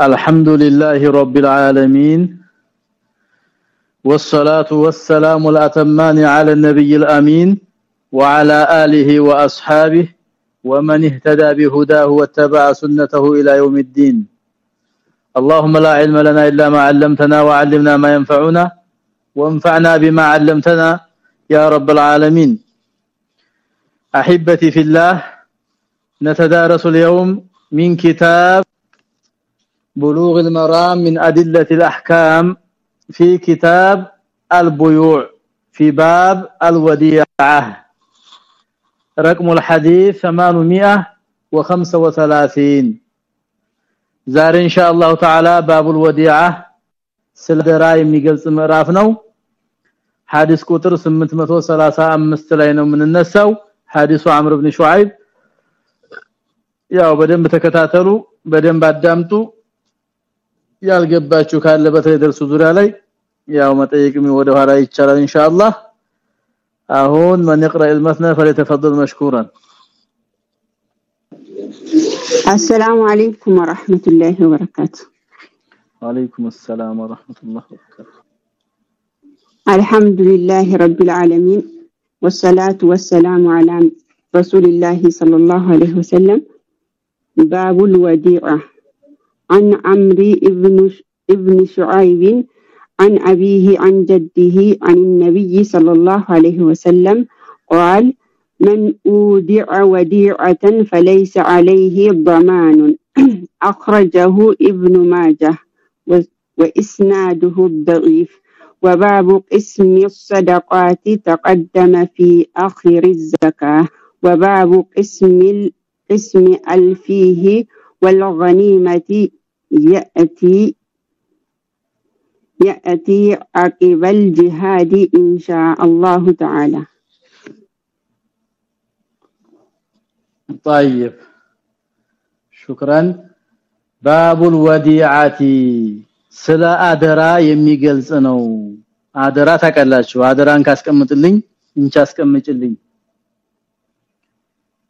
الحمد لله رب العالمين والصلاة والسلام الأتمان على النبي الأمين وعلى آله وأصحابه ومن اهتدى بهداه واتبع سنته إلى يوم الدين. اللهم لا علم لنا إلا ما علمتنا وعلمنا ما ينفعنا وانفعنا بما علمتنا يا رب العالمين. أحبتي في الله نتدارس اليوم من كتاب بلوغ المرام من ادله الاحكام في كتاب البيوع في باب الوديعه رقم الحديث 835 ዛሬ ኢንሻአላህ ተዓላ ባቡል ወዲዓ ስለደራ የሚገልጽ ምዕራፍ ነው ሐዲስ ቁጥር 835 ላይ ነው የምንነሳው ሐዲሱ አምር ኢብኑ ሹዓይብ ያው በደንብ ተከታተሉ በደንብ አዳምጡ ያልገባችሁ ካለ በተለይ ደርሱ ዙሪያ ላይ ያው መጠየቅም ወደ ኋላ ይቻላል ኢንሻአላህ አሁን من يقرأ المثنى فليتفضل مشكورا السلام عليكم ورحمة الله وبركاته وعليكم السلام ورحمة الله وبركاته الحمد لله رب العالمين والصلاة والسلام على رسول الله صلى الله عليه وسلم باب الوديعة عن عمرو ابن ابن شعيب عن أبيه عن جده عن النبي صلى الله عليه وسلم قال من أودع وديعة فليس عليه ضمان. أخرجه ابن ماجه وإسناده الضعيف. وباب قسم الصدقات تقدم في آخر الزكاة. وباب قسم قسم ألفيه والغنيمة يأتي يأتي عقب الجهاد إن شاء الله تعالى طيب شكرا باب الوديعه ስለ አደራ የሚገልጽ ነው አደራ ታቀላችሁ አደራን ካስቀምጥልኝ እንቻ አስቀምጭልኝ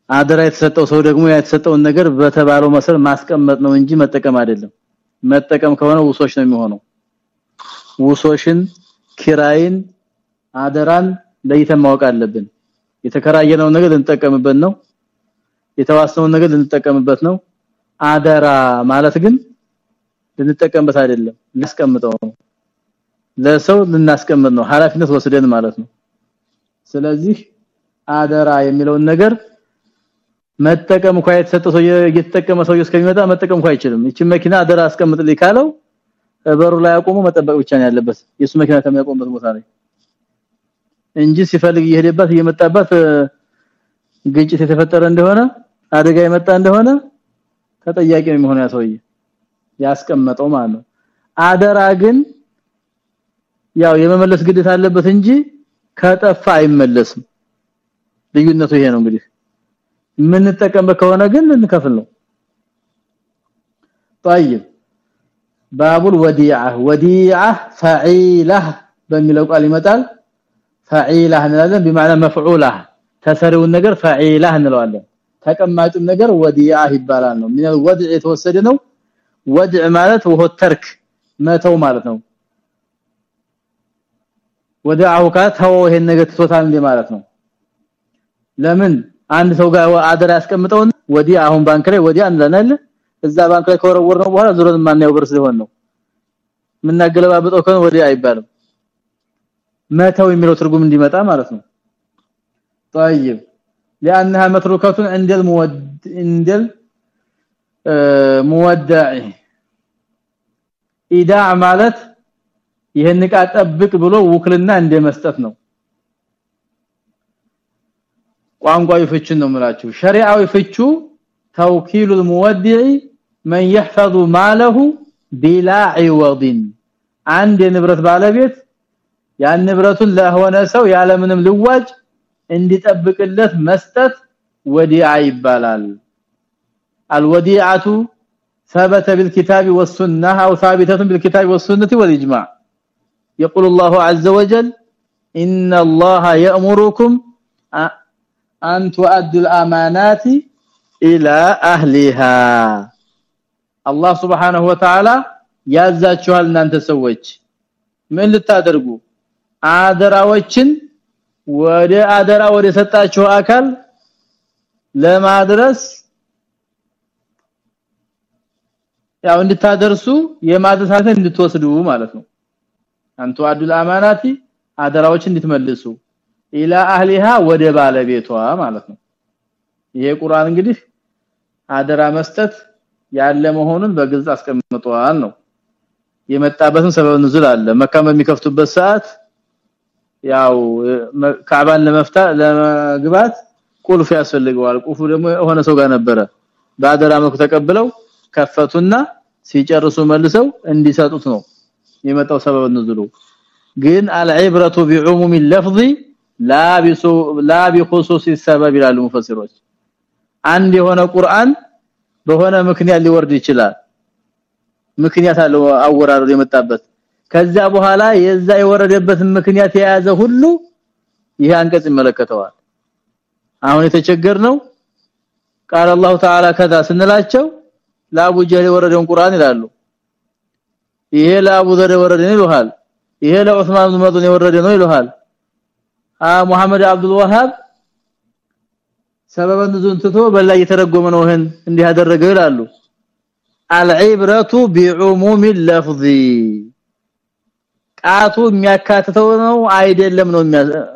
አደራ የተሰጠው ሰው ደግሞ የተሰጠውን ነገር በተባለው መሰል ማስቀመጥ ነው እንጂ መጠቀም አይደለም። መጠቀም ከሆነ ውሶች ነው የሚሆነው። ውሶሽን ኪራይን አደራን ለይተን ማወቅ አለብን። የተከራየነው ነገር ልንጠቀምበት ነው። የተዋሰነው ነገር ልንጠቀምበት ነው። አደራ ማለት ግን ልንጠቀምበት አይደለም ልናስቀምጠው ነው። ለሰው ልናስቀምጥ ነው ሐላፊነት ወስደን ማለት ነው። ስለዚህ አደራ የሚለውን ነገር መጠቀም እንኳን የተሰጠው ሰው እየተጠቀመ ሰው እስከሚመጣ መጠቀም እንኳን አይችልም። እቺ መኪና አደራ አስቀምጥልኝ ካለው በሩ ላይ አቆሞ መጠበቅ ብቻ ነው ያለበት። የሱ መኪና ከሚያቆምበት ቦታ ላይ እንጂ ሲፈልግ እየሄደበት እየመጣበት ግጭት የተፈጠረ እንደሆነ አደጋ የመጣ እንደሆነ ተጠያቂ ነው የሚሆነው ያ ሰውዬ ያስቀመጠው ማለት ነው። አደራ ግን ያው የመመለስ ግዴታ አለበት እንጂ ከጠፋ አይመለስም። ልዩነቱ ይሄ ነው እንግዲህ የምንጠቀምበት ከሆነ ግን ልንከፍል ነው طيب باب الوديعه وديعه فعيله በሚለው ቃል ይመጣል فعيله እንላለን بمعنى مفعوله ተሰሪውን ነገር فعيله እንለዋለን ተቀማጭም ነገር ወዲያ ይባላል ነው ምን ወድዕ የተወሰደ ነው ወድዕ ማለት ወሆ ተርክ መተው ማለት ነው ወደአሁ ከተው ይሄን ነገር ትቶታል እንደ ማለት ነው ለምን አንድ ሰው ጋር አደራ ያስቀምጠው ወዲያ አሁን ባንክ ላይ ወዲያ እንለናል እዛ ባንክ ላይ ከወረወር ነው በኋላ ዙረን ማናየው ብር ስለሆነ ነው ምናገለባበጠው ከሆነ ወዲያ አይባልም መተው የሚለው ትርጉም እንዲመጣ ማለት ነው طيب لانها متروكه عند المود عند المودع ኢዳዕ ማለት ይሄን ዕቃ ጠብቅ ብሎ ውክልና እንደመስጠት ነው ቋንቋዊ ፍችን ነው የምላችሁ ሸሪዓዊ ፍቹ ተውኪሉ المودع من يحفظ ماله بلا عوض አንድ የንብረት ባለቤት ያን ንብረቱን ለሆነ ሰው ያለምንም ልዋጭ እንዲጠብቅለት መስጠት ወዲዓ ይባላል الوديعه ثبت بالكتاب والسنه او ثابته بالكتاب والسنه والاجماع يقول الله عز وجل ان الله يأمركم an tu'addul amanati ila ahliha አላህ Subhanahu Wa Ta'ala እናንተ ሰዎች ምን ልታደርጉ አደራዎችን ወደ አደራ ወደ ሰጣችሁ አካል ለማድረስ ያው እንድታደርሱ የማድረሳትን እንድትወስዱ ማለት ነው አንቱ አዱል አማናቲ አደራዎችን እንድትመልሱ ኢላ አህሊሃ ወደ ባለቤቷ ማለት ነው ይሄ ቁርአን እንግዲህ አደራ መስጠት ያለ መሆኑን በግልጽ አስቀምጧል ነው የመጣበትን ሰበብ ንዙል አለ መካ በሚከፍቱበት ሰዓት ያው ካዕባን ለመፍታ ለመግባት ቁልፍ ያስፈልገዋል ቁልፉ ደግሞ የሆነ ሰው ጋር ነበረ ባደራ መልኩ ተቀብለው ከፈቱና ሲጨርሱ መልሰው እንዲሰጡት ነው የመጣው ሰበብ ንዙሉ ግን አልዕብረቱ ቢዑሙም اللفظ لا بسو لا بخصوص السبب ይላሉ ሙፈሲሮች አንድ የሆነ ቁርአን በሆነ ምክንያት ሊወርድ ይችላል ምክንያት አለው አወራረድ የመጣበት ከዛ በኋላ የዛ የወረደበትን ምክንያት የያዘ ሁሉ ይሄ አንቀጽ ይመለከተዋል አሁን የተቸገር ነው ቃል አላህ ተዓላ ከዛ ስንላቸው ለአቡ ጀህል የወረደውን ቁርአን ይላሉ ይሄ ለአቡ ዘር የወረደ ነው ይሉሃል ይሄ ለዑስማን ብን መጥዑን የወረደ ነው ይሉሃል አ መሐመድ አብዱል ወሃብ ሰበበ ንዙን በላይ የተረጎመ እየተረጎመ ነው ይሄን እንዲህ ይላሉ። አልዒብረቱ ቢዑሙም ለፍዚ ቃቱ የሚያካትተው ነው አይደለም ነው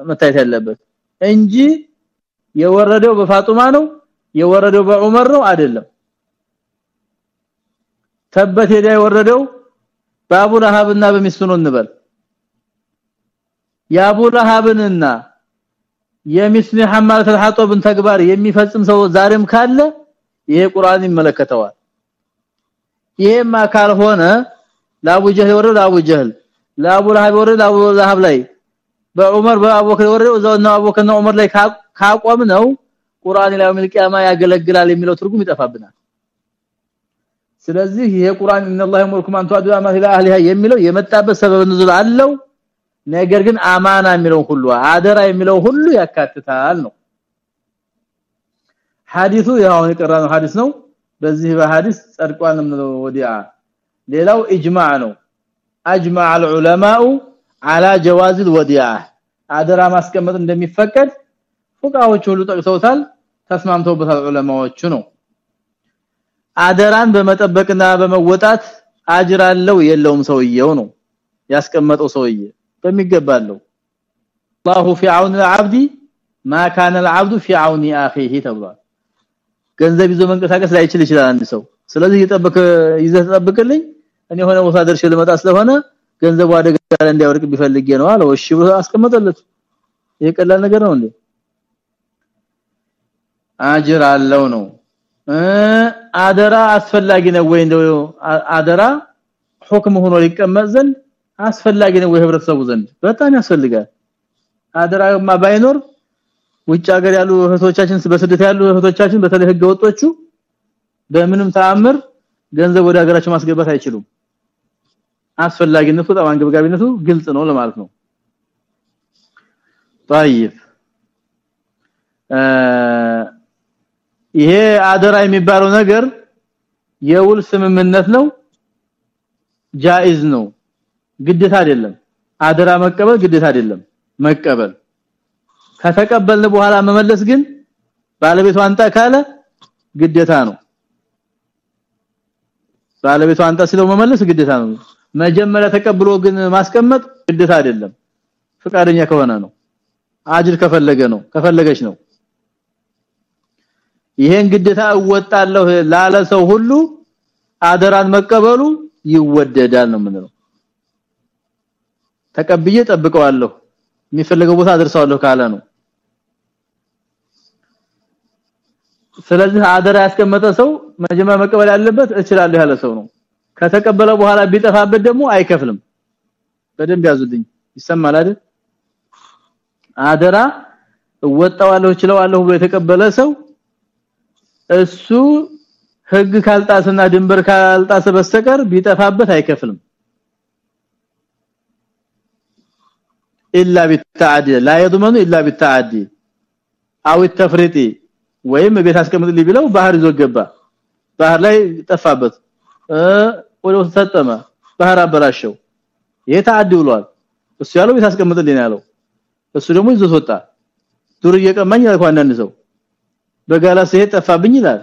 መታየት ያለበት እንጂ የወረደው በፋጡማ ነው የወረደው በዑመር ነው አይደለም። ተበት የዳ የወረደው በአቡ ለሃብና በሚስቱ ነው እንበል። የአቡ ረሃብንና የሚስኒ ሐማል ተግባር የሚፈጽም ሰው ዛሬም ካለ ይሄ ቁርአን ይመለከተዋል። ይሄማ ካልሆነ ለአቡ ጀህል ወረደ ለአቡ ጀህል ለአቡ ላይ በዑመር በአቡበክር ወረደ ዘውና አቡበክርና ዑመር ላይ ካቆም ነው ቁርአን ላይ መልቂያማ ያገለግላል የሚለው ትርጉም ይጠፋብናል። ስለዚህ ይሄ ቁርአን ኢነላሁ ሙልኩም አንቱ አዱአ ማሂላ አህሊሃ የሚለው የመጣበት ሰበብ ንዙል አለው። ነገር ግን አማና የሚለው ሁሉ አደራ የሚለው ሁሉ ያካትታል ነው ሐዲሱ ያው የቀራነው ሐዲስ ነው በዚህ በሐዲስ ጸድቋል ነው ወዲያ ሌላው ኢጅማዕ ነው አጅማዕ العلماء على جواز الوديعه አደራ ማስቀመጥ እንደሚፈቀድ ፉቃዎች ሁሉ ጠቅሰውታል ተስማምተውበታል ዑለማዎቹ ነው አደራን በመጠበቅና በመወጣት አጅር አለው የለውም ሰውየው ነው ያስቀመጠው ሰውዬ በሚገባለው الله في عون العبد ما كان العبد في عون اخيه ተብሏል ገንዘብ ይዞ መንቀሳቀስ ላይችል ይችላል አንድ ሰው ስለዚህ ይጠብቅ ይዘህ ተጠብቅልኝ እኔ ሆነ ቦታ ደርሼ ልመጣ ስለሆነ ገንዘቡ አደጋ ላይ እንዳይወርቅ ቢፈልግ ነው አለው እሺ ብሎ አስቀመጠለት ይሄ ቀላል ነገር ነው እንዴ አጅር አለው ነው አደራ አስፈላጊ ነው ወይ እንደው አደራ ሁክም ሆኖ ሊቀመጥ ዘንድ አስፈላጊ ነው ወይ ህብረተሰቡ ዘንድ በጣም ያስፈልጋል አደራማ ባይኖር ውጭ ሀገር ያሉ እህቶቻችን በስደት ያሉ እህቶቻችን በተለይ ህገ ወጦቹ በምንም ተአምር ገንዘብ ወደ ሀገራቸው ማስገባት አይችሉም አስፈላጊነቱ በጣም አንገብጋቢነቱ ግልጽ ነው ለማለት ነው طيب ይሄ አደራ የሚባለው ነገር የውል ስምምነት ነው ጃኢዝ ነው ግዴታ አይደለም። አደራ መቀበል ግዴታ አይደለም። መቀበል። ከተቀበልን በኋላ መመለስ ግን ባለቤቱ አንተ ካለ ግዴታ ነው። ባለቤቱ አንተ ሲለው መመለስ ግዴታ ነው። መጀመሪያ ተቀብሎ ግን ማስቀመጥ ግዴታ አይደለም። ፍቃደኛ ከሆነ ነው። አጅር ከፈለገ ነው። ከፈለገች ነው። ይሄን ግዴታ እወጣለሁ ላለ ሰው ሁሉ አደራን መቀበሉ ይወደዳል ነው ምንለው ተቀብዬ ጠብቀዋለሁ የሚፈልገው ቦታ አድርሰዋለሁ ካለ ነው። ስለዚህ አደራ ያስቀመጠ ሰው መጀመሪያ መቀበል ያለበት እችላለሁ ያለ ሰው ነው። ከተቀበለ በኋላ ቢጠፋበት ደግሞ አይከፍልም። በደንብ ያዙልኝ። ይሰማል አይደል? አደራ እወጣዋለሁ እችላለሁ ብሎ የተቀበለ ሰው እሱ ህግ ካልጣስና ድንበር ካልጣሰ በስተቀር ቢጠፋበት አይከፍልም الا بالتعدي لا يضمن الا بالتعدي او التفريط ወይም ቤት አስቀምጥልኝ ቢለው ባህር ይዞ ገባ ባህር ላይ ጠፋበት ወደ ውስጥ ሰጠመ ባህር አበላሸው የታዲ ብሏል እሱ ያለው ቤት አስቀምጥልኝ ያለው እሱ ደግሞ ይዞት ወጣ ዱር እየቀማኝ ያልኩ አንዳንድ ሰው በጋላ ሲሄድ ጠፋብኝ ይላል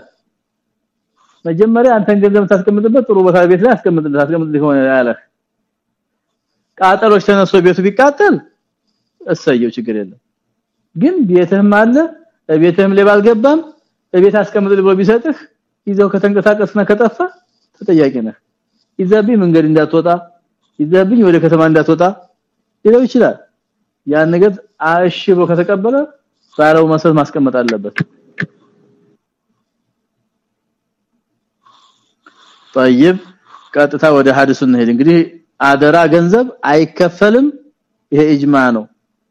መጀመሪያ አንተን ገንዘብ ታስቀምጥበት ጥሩ ቦታ ቤት ላይ አስቀምጥልህ አስቀምጥልህ ሆነ ያለ ቃጠሎች ተነሶ ቤቱ ቢቃጠል እሰየው ችግር የለም ግን ቤትህም አለ ቤትህም ሌባ አልገባም ቤት አስቀምጥልህ ብሎ ቢሰጥህ ይዘው ከተንቀሳቀስና ከጠፋ ተጠያቂ ነህ ይዘብኝ መንገድ እንዳትወጣ ይዘብኝ ወደ ከተማ እንዳትወጣ ሊለው ይችላል ያን ነገር አሽ ብሎ ከተቀበለ ባለው መሰረት ማስቀመጥ አለበት طيب ቀጥታ ወደ ሐዲሱ እንሄድ እንግዲህ አደራ ገንዘብ አይከፈልም ይሄ ኢጅማ ነው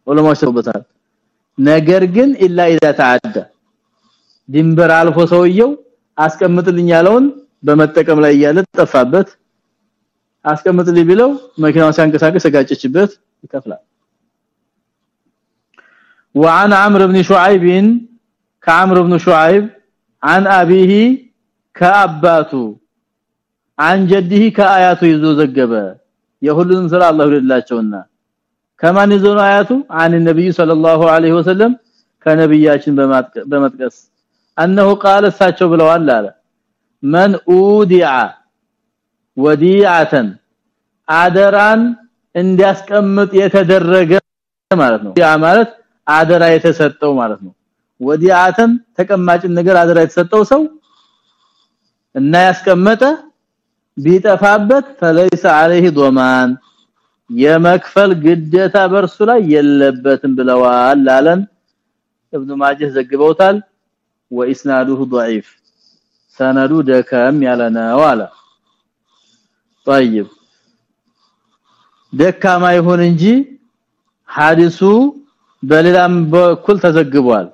ዑለማዎች ተውበታል ነገር ግን ኢላ ኢዛ ተዓደ ድንበር አልፎ ሰውየው አስቀምጥልኝ ያለውን በመጠቀም ላይ እያለ ጠፋበት አስቀምጥልኝ ቢለው መኪናው ሲያንቀሳቀስ ጋጨችበት ይከፍላል وعن عمرو بن شعيب كعمرو بن شعيب عن ابيه كاباته عن جده كآياته ይዞ ዘገበ የሁሉንም ስራ አላህ ይላቸውና ከማን ይዞ ነው አያቱ عن النبي صلى الله عليه وسلم ከነብያችን በመጥቀስ انه قال እሳቸው ብለዋል አለ من اودع وديعه አደራን እንዲያስቀምጥ የተደረገ ማለት ነው ያ ማለት አደራ የተሰጠው ማለት ነው ወዲአተን ተቀማጭን ነገር አደራ የተሰጠው ሰው እና ያስቀመጠ ቢጠፋበት فليس عليه ضمان የመክፈል ግዴታ በርሱ ላይ የለበትም ብለዋል አለን ابن ማጀህ ዘግበውታል واسناده ضعيف ሰነዱ ደከም ያለ ነው አለ طيب ደካማ ይሁን እንጂ ሐዲሱ በሌላም በኩል ተዘግቧል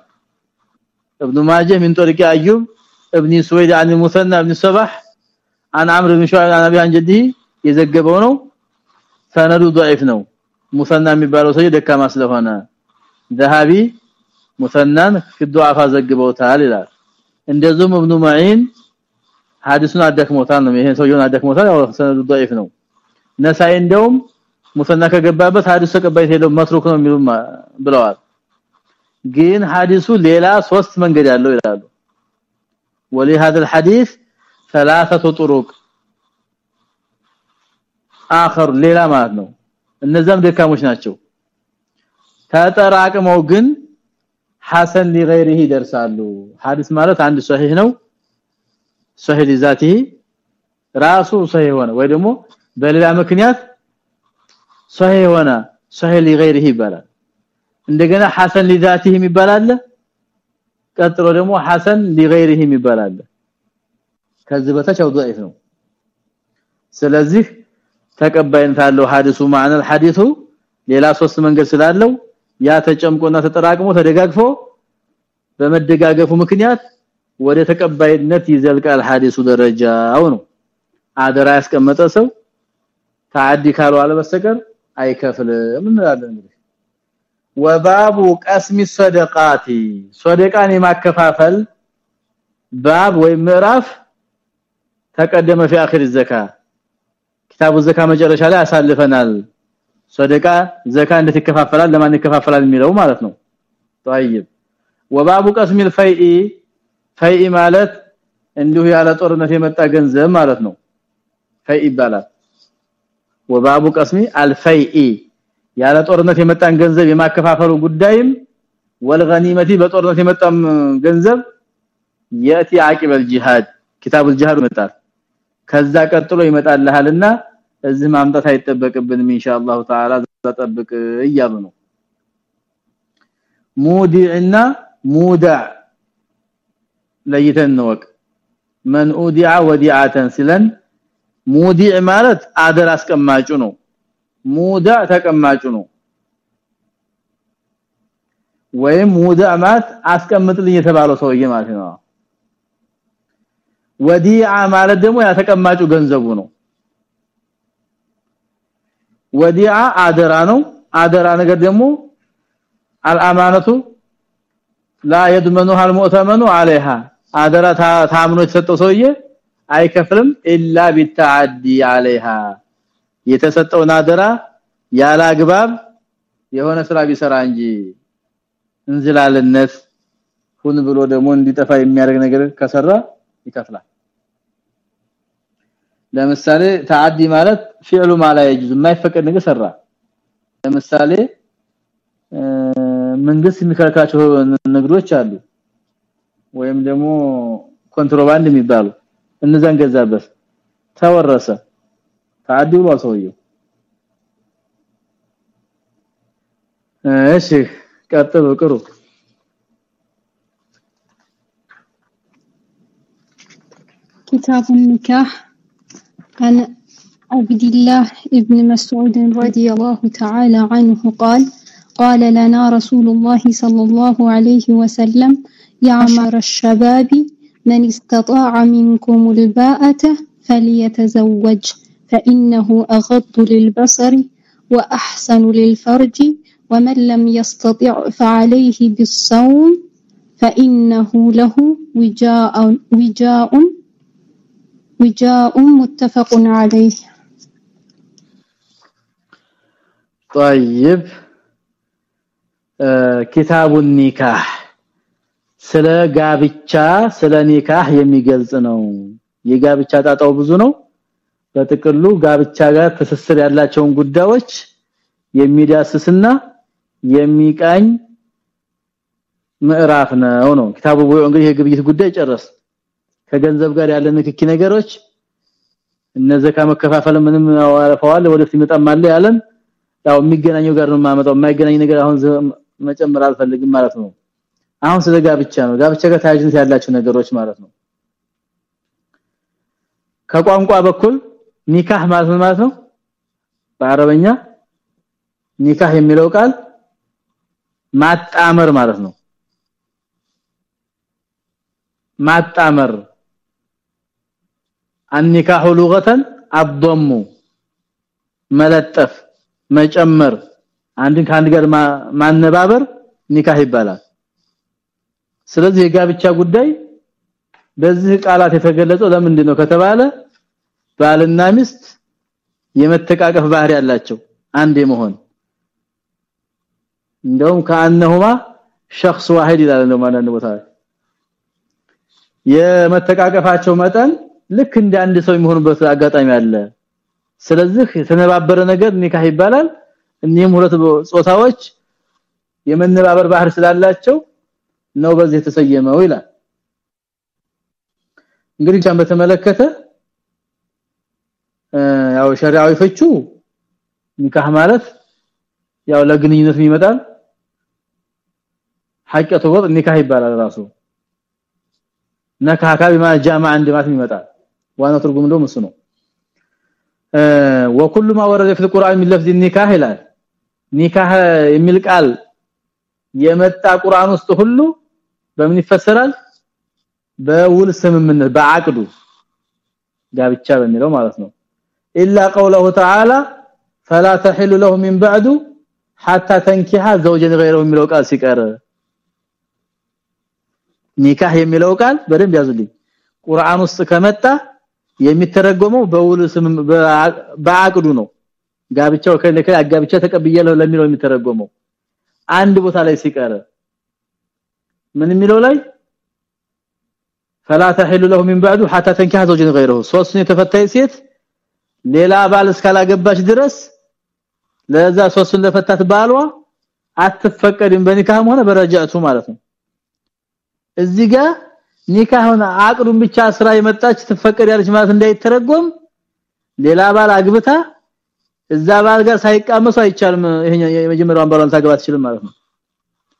ابن ماجه من طريق ايوب ابن سويد عن المثنى ابن صباح عن عمرو بن شعيب عن ابي عن جدي የዘገበው ነው ሰነዱ ضعيف ነው ሙሰና የሚባለው ሰው ደካማ ስለሆነ ذهبي ሙሰናን في الضعفاء ዘግበውታል ይላል እንደዚሁም ابن معين ሐዲሱን አደክሞታል ነው ይሄ ሰውየውን አደክሞታል ያው ሰነዱ ضعيف ነው ነሳይ እንደውም ሙሰና ከገባበት ሐዲሱ ተቀባይት የለው መስሩክ ነው የሚሉ ብለዋል ግን ሐዲሱ ሌላ ሶስት መንገድ ያለው ይላሉ ولهذا الحديث ثلاثه طرق አخر ሌላ ማለት ነው። እነዛም ደካሞች ናቸው። ተጠራቅመው ግን ሐሰን لغيره ይደርሳሉ። ሐዲስ ማለት አንድ ሷሂህ ነው። ሷሂህ ذاته ራሱ ሷሂህ ሆነ ወይ ደግሞ በሌላ ምክንያት ሷሂህ ሆነ ሷሂህ لغيره ይባላል። እንደገና ሐሰን لذاته ይባላል ቀጥሎ ደግሞ ሐሰን لغيره ይባላል ከዚህ በታች ضعيف ስለዚህ ተቀባይነት አለው ሐዲሱ ማዕነ الحديث ሌላ ሶስት መንገድ ስላለው ያ ተጨምቆና ተጠራቅሞ ተደጋግፎ በመደጋገፉ ምክንያት ወደ ተቀባይነት ይዘልቃል ሐዲሱ ደረጃው ነው አደራ ያስቀመጠ ሰው ታዲ ካሉ አለ በስተቀር አይከፍልም እንላለን እንግዲህ ወባቡ ቀስሚ ሰደቃቲ ሰደቃን የማከፋፈል ባብ ወይ ምዕራፍ ተቀደመ في اخر الزكاه ኪታቡ ዘካ መጨረሻ ላይ አሳልፈናል ሰደቃ ዘካ እንዴት ይከፋፈላል ለማን ይከፋፈላል የሚለው ማለት ነው طيب ወባቡ ቀስሚ الفيء ፈይ ማለት እንዲሁ ያለ ጦርነት የመጣ ገንዘብ ማለት ነው ፈይ ይባላል ወባቡ ቀስሚ አልፈይኢ ያለ ጦርነት የመጣን ገንዘብ የማከፋፈሉ ጉዳይም ወልገኒመቲ በጦርነት የመጣም ገንዘብ ياتي عقب الجهاد كتاب الجهاد መጣል ከዛ ቀጥሎ ይመጣልሃልና እዚህ ማምጣት አይጠበቅብንም إن شاء الله تعالى ተጠብቅ እያሉ ነው። مودع ና مودع ለይተን ነው من أودع وديعة ሲለን ሙዲዕ ማለት አደር አስቀማጩ ነው። ሙዳዕ ተቀማጩ ነው። ወይም ሙዳዕ ማለት አስቀምጥልኝ የተባለው ሰውዬ ማለት ነው። ወዲዓ ማለት ደግሞ ያተቀማጩ ገንዘቡ ነው ወዲዓ አደራ ነው አደራ ነገር ደግሞ አልአማነቱ ላ يضمنها المؤتمن عليها አደራ ታምኖ የተሰጠው ሰውዬ አይከፍልም ኢላ ቢተዓዲ عليها የተሰጠውን አደራ ያለ አግባብ የሆነ ስራ ቢሰራ እንጂ እንዝላልነት ሁን ብሎ ደግሞ እንዲጠፋ የሚያደርግ ነገር ከሰራ ይከፍላል ለምሳሌ ተዓዲ ማለት ፊዕሉ ማላ ይጅዝ የማይፈቀድ ነገር ሰራ ለምሳሌ መንግስት የሚከለክላቸው ንግዶች አሉ ወይም ደግሞ ኮንትሮባንድ የሚባሉ እነዛን ገዛበት ተወረሰ ተዓዲ ብሎ ሰውየው እሺ ቀጥሉ ቅሩ كتاب النكاح عن عبد الله ابن مسعود رضي الله تعالى عنه قال قال لنا رسول الله صلى الله عليه وسلم يا معشر الشباب من استطاع منكم الباءة فليتزوج فإنه أغض للبصر وأحسن للفرج ومن لم يستطع فعليه بالصوم فإنه له وجاء وجاء وجاء متفق عليه طيب كتاب النكاح ስለ ጋብቻ ስለ ኒካህ የሚገልጽ ነው የጋብቻ ጣጣው ብዙ ነው በጥቅሉ ጋብቻ ጋር ትስስር ያላቸውን ጉዳዮች የሚዳስስና የሚቃኝ ምዕራፍ ነው ነው ኪታቡ እንግዲህ የግብይት ጉዳይ ጨረስ ከገንዘብ ጋር ያለ ንክኪ ነገሮች እነዘካ መከፋፈል ምንም አዋረፈዋል ወደፊት ይመጣም አለ ያለን። ያው የሚገናኘው ጋር ነው ማመጣው የማይገናኝ ነገር አሁን መጨመር አልፈልግም ማለት ነው። አሁን ስለ ጋብቻ ነው። ጋብቻ ጋር ተያያዥነት ያላቸው ነገሮች ማለት ነው። ከቋንቋ በኩል ኒካህ ማለት ምን ማለት ነው? በአረበኛ ኒካህ የሚለው ቃል ማጣመር ማለት ነው። ማጣመር النكاح لغه الضم መለጠፍ መጨመር አንድን ከአንድ ጋር ማነባበር ኒካህ ይባላል ስለዚህ የጋብቻ ጉዳይ በዚህ ቃላት የተገለጸው ለምንድን ነው ከተባለ ባልና ሚስት የመተቃቀፍ ባህሪ ያላቸው አንድ የመሆን እንደውም ከአንሁማ شخص واحد ይላል ነው ማለት ነው ቦታ የመተቃቀፋቸው መጠን ልክ እንደ አንድ ሰው የሚሆኑበት አጋጣሚ አለ። ስለዚህ የተነባበረ ነገር ኒካህ ይባላል። እኒህም ሁለት ጾታዎች የመነባበር ባህር ስላላቸው ነው በዚህ የተሰየመው ይላል። እንግዲህ ቻም በተመለከተ ያው ሸሪዓዊ ፍቹ ኒካህ ማለት ያው ለግንኙነት ይመጣል። ሐቂቀቱ ወጥ ኒካህ ይባላል ራሱ። ነካካ ቢማ ጃማ አንድ ይመጣል ዋና ትርጉም እንደው እሱ ነው ወኩሉ ما ورد في القران من لفظ النكاح ይላል ኒካህ የሚል ቃል የመጣ ቁርአን ውስጥ ሁሉ በምን ይፈሰራል በውል ስምምነት በአቅዱ ጋብቻ በሚለው ማለት ነው الا قوله تعالى فلا تحل له من بعد حتى تنكح زوجا غيره የሚለው ቃል ሲቀር ኒካህ የሚለው ቃል በደንብ ያዙልኝ ቁርአን ውስጥ ከመጣ የሚተረጎመው በውል ስም በአቅዱ ነው ጋብቻው ከለከ አጋብቻ ተቀብያለሁ ለሚለው የሚተረጎመው አንድ ቦታ ላይ ሲቀር ምን የሚለው ላይ فلا تحل له من بعد حتى تنكح زوجا غيره ሶስቱን የተፈታች ሴት ሌላ ባል እስካላገባች ድረስ ለዛ ሶስቱን ለፈታት ባሏ አትፈቀድም በኒካህም ሆነ በረጃቱ ማለት ነው እዚህ ጋር ኒካሁን አቅዱን ብቻ ስራ የመጣች ትፈቀድ ያለች ማለት እንዳይተረጎም ሌላ ባል አግብታ እዛ ባል ጋር ሳይቃመሱ አይቻልም ይሄ የመጀመሪያው ባሏን ታገባ ትችልም ማለት ነው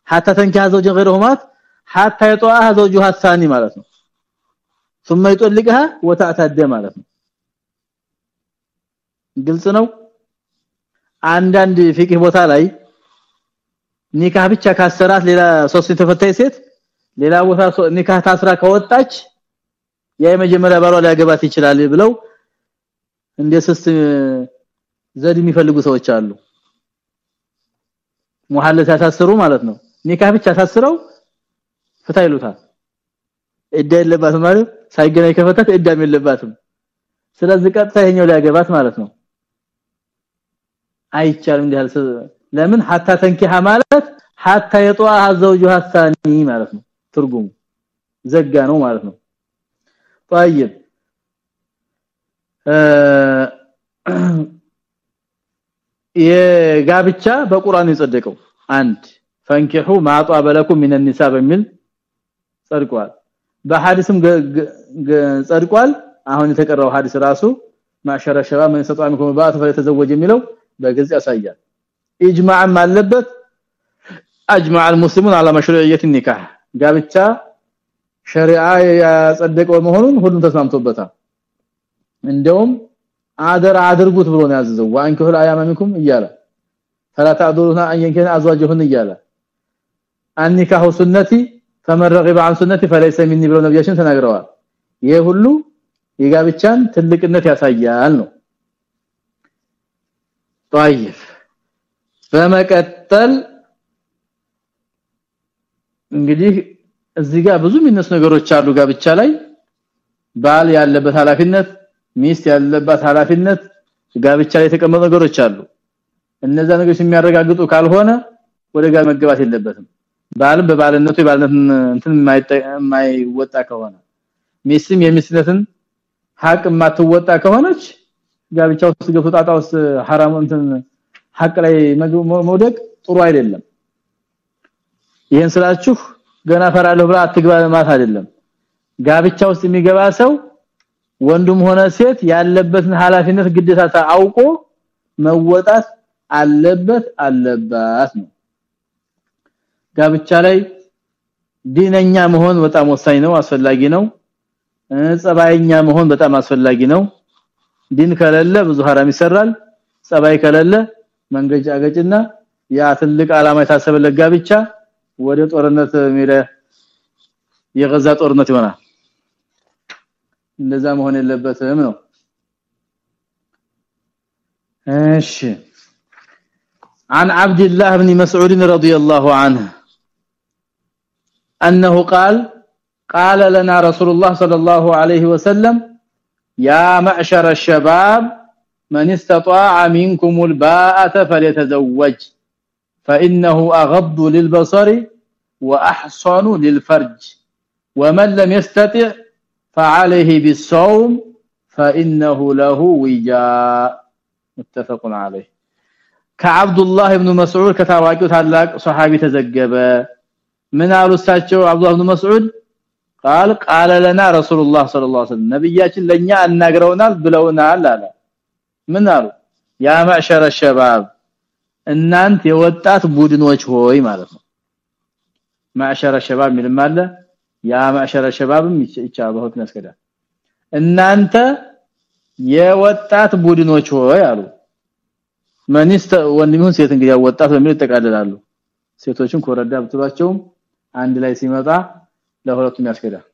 hatta ተንኪያ ዘውጅ غيرهما hatta يطاها زوجها الثاني ማለት ነው ثم يطلقها وتعتد ማለት ነው ግልጽ ነው አንዳንድ ፍቅህ ቦታ ላይ ኒካህ ብቻ ካሰራት ሌላ ሶስት የተፈታች ሴት ሌላ ቦታ ኒካህ ታስራ ከወጣች ያ ባሏ ሊያገባት ይችላል ብለው እንደስስ ዘድ የሚፈልጉ ሰዎች አሉ። ሙሐለት ያሳስሩ ማለት ነው። ኒካህ ብቻ ታስረው ፍታ ይሉታል። እዳ የለባትም ማለት ሳይገናኝ ከፈታት እዳም የለባትም። ስለዚህ ቀጥታ ይሄኛው ሊያገባት ማለት ነው። አይቻልም እንዲያል ለምን? ሐታ ተንኪሃ ማለት ሐታ የጧ ዘውጁ ሐሳኒ ማለት ነው። ትርጉሙ ዘጋ ነው ማለት ነው طيب የጋብቻ በቁርአን የጸደቀው አንድ ፈንኪሁ ማጧ በለኩም ሚን النساء በሚል ጸድቋል በሐዲስም ጸድቋል አሁን የተቀረው ሐዲስ ራሱ ማሸረ ሸባብ ምን ሰጣ ምኩም ባተ ፈለተዘወጅ የሚለው በግልጽ ያሳያል ኢጅማዕም አለበት اجمع المسلمون على مشروعيه النكاح ጋብቻ ሸሪዓ ያጸደቀው መሆኑን ሁሉም ተስማምቶበታል እንደውም አደር አድርጉት ብሎ ነው ያዘዘው ወአንከሁል አያማሚኩም እያለ فلا تعذرون ان ينكن ازواجهن እያለ አንኒካሁ ሱነቲ فمن رغب عن سنتي فليس مني ብሎ ነብያችን ተናግረዋል ይሄ ሁሉ የጋብቻን ትልቅነት ያሳያል ነው طيب በመቀጠል እንግዲህ እዚህ ጋር ብዙ የሚነሱ ነገሮች አሉ ጋብቻ ላይ። ባል ያለበት ኃላፊነት ሚስት ያለበት ኃላፊነት ጋብቻ ላይ የተቀመጡ ነገሮች አሉ። እነዛ ነገሮች የሚያረጋግጡ ካልሆነ ወደ ጋር መገባት የለበትም። ባልም በባልነቱ የባልነትን እንትን የማይወጣ ከሆነ ሚስትም የሚስትነትን ሀቅ የማትወጣ ከሆነች ጋብቻ ውስጥ ገብቶ እንትን ሀቅ ላይ መውደቅ ጥሩ አይደለም። ይሄን ስላችሁ ገና ፈራለሁ ብላ አትግባ ማለት አይደለም። ጋብቻ ውስጥ የሚገባ ሰው ወንዱም ሆነ ሴት ያለበትን ኃላፊነት ግዴታ አውቆ መወጣት አለበት አለባት ነው። ጋብቻ ላይ ዲነኛ መሆን በጣም ወሳኝ ነው አስፈላጊ ነው። ጸባይኛ መሆን በጣም አስፈላጊ ነው። ዲን ከሌለ ብዙ ሐራም ይሰራል። ጸባይ ከለለ መንገጫ ገጭና ያ ትልቅ አላማ የታሰበለት ጋብቻ ወደ ጦርነት ሜዳ የገዛ ጦርነት ይሆናል እንደዛ መሆን የለበትም ነው እሺ عن عبد الله بن مسعود رضي الله عنه انه قال قال لنا رسول الله صلى الله عليه وسلم يا معشر الشباب من استطاع منكم الباءة فليتزوج فانه اغض للبصر واحصن للفرج ومن لم يستطع فعليه بالصوم فانه له وجاء متفق عليه كعبد الله بن مسعود ከታዋቂው ታላቅ ሱሐቢ ተዘገበ ምን አሉ እሳቸው አብዱላህ ኢብኑ መስዑድ قال قال لنا رسول الله صلى الله عليه وسلم ነብያችን ለኛ አናግረውናል ብለውናል አለ ምን አሉ ያ ማዕሸረ الشباب እናንት የወጣት ቡድኖች ሆይ ማለት ነው። ማዕሸረ ሸባብ ምንም አለ። ያ ማዕሸረ ሸባብም ይቻባሁት ነስከዳ እናንተ የወጣት ቡድኖች ሆይ አሉ። ማንስተ ወንድሙን ሴት እንግዲያ ወጣት በሚል ይጠቃለላሉ። ሴቶችን ኮረዳ ብትሏቸውም አንድ ላይ ሲመጣ ለሁለቱም ያስገዳል።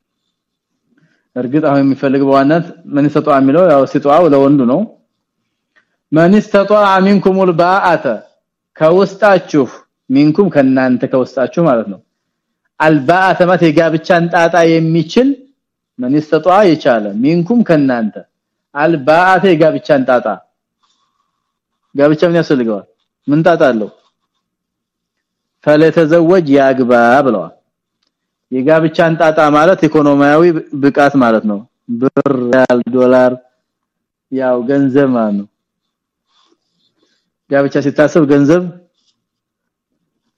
እርግጥ አሁን የሚፈልግ በዋናት ማን የሚለው ያው ሲጧው ለወንዱ ነው። ማን ይስተጧ ሚንኩም الباءه ከውስጣችሁ ሚንኩም ከናንተ ከውስጣችሁ ማለት ነው። አልባአተ ማለት የጋብቻን ጣጣ የሚችል ማን ይስተጣ የቻለ ሚንኩም ከናንተ አልባአተ የጋብቻን ጣጣ። ጋብቻ ምን ያስፈልገዋል? ምን ጣጣ አለው? ፈለተዘወጅ ያግባ ብለዋል። የጋብቻን ጣጣ ማለት ኢኮኖሚያዊ ብቃት ማለት ነው። ብር ዶላር ያው ገንዘብ ማለት ነው ጋብቻ ሲታሰብ ገንዘብ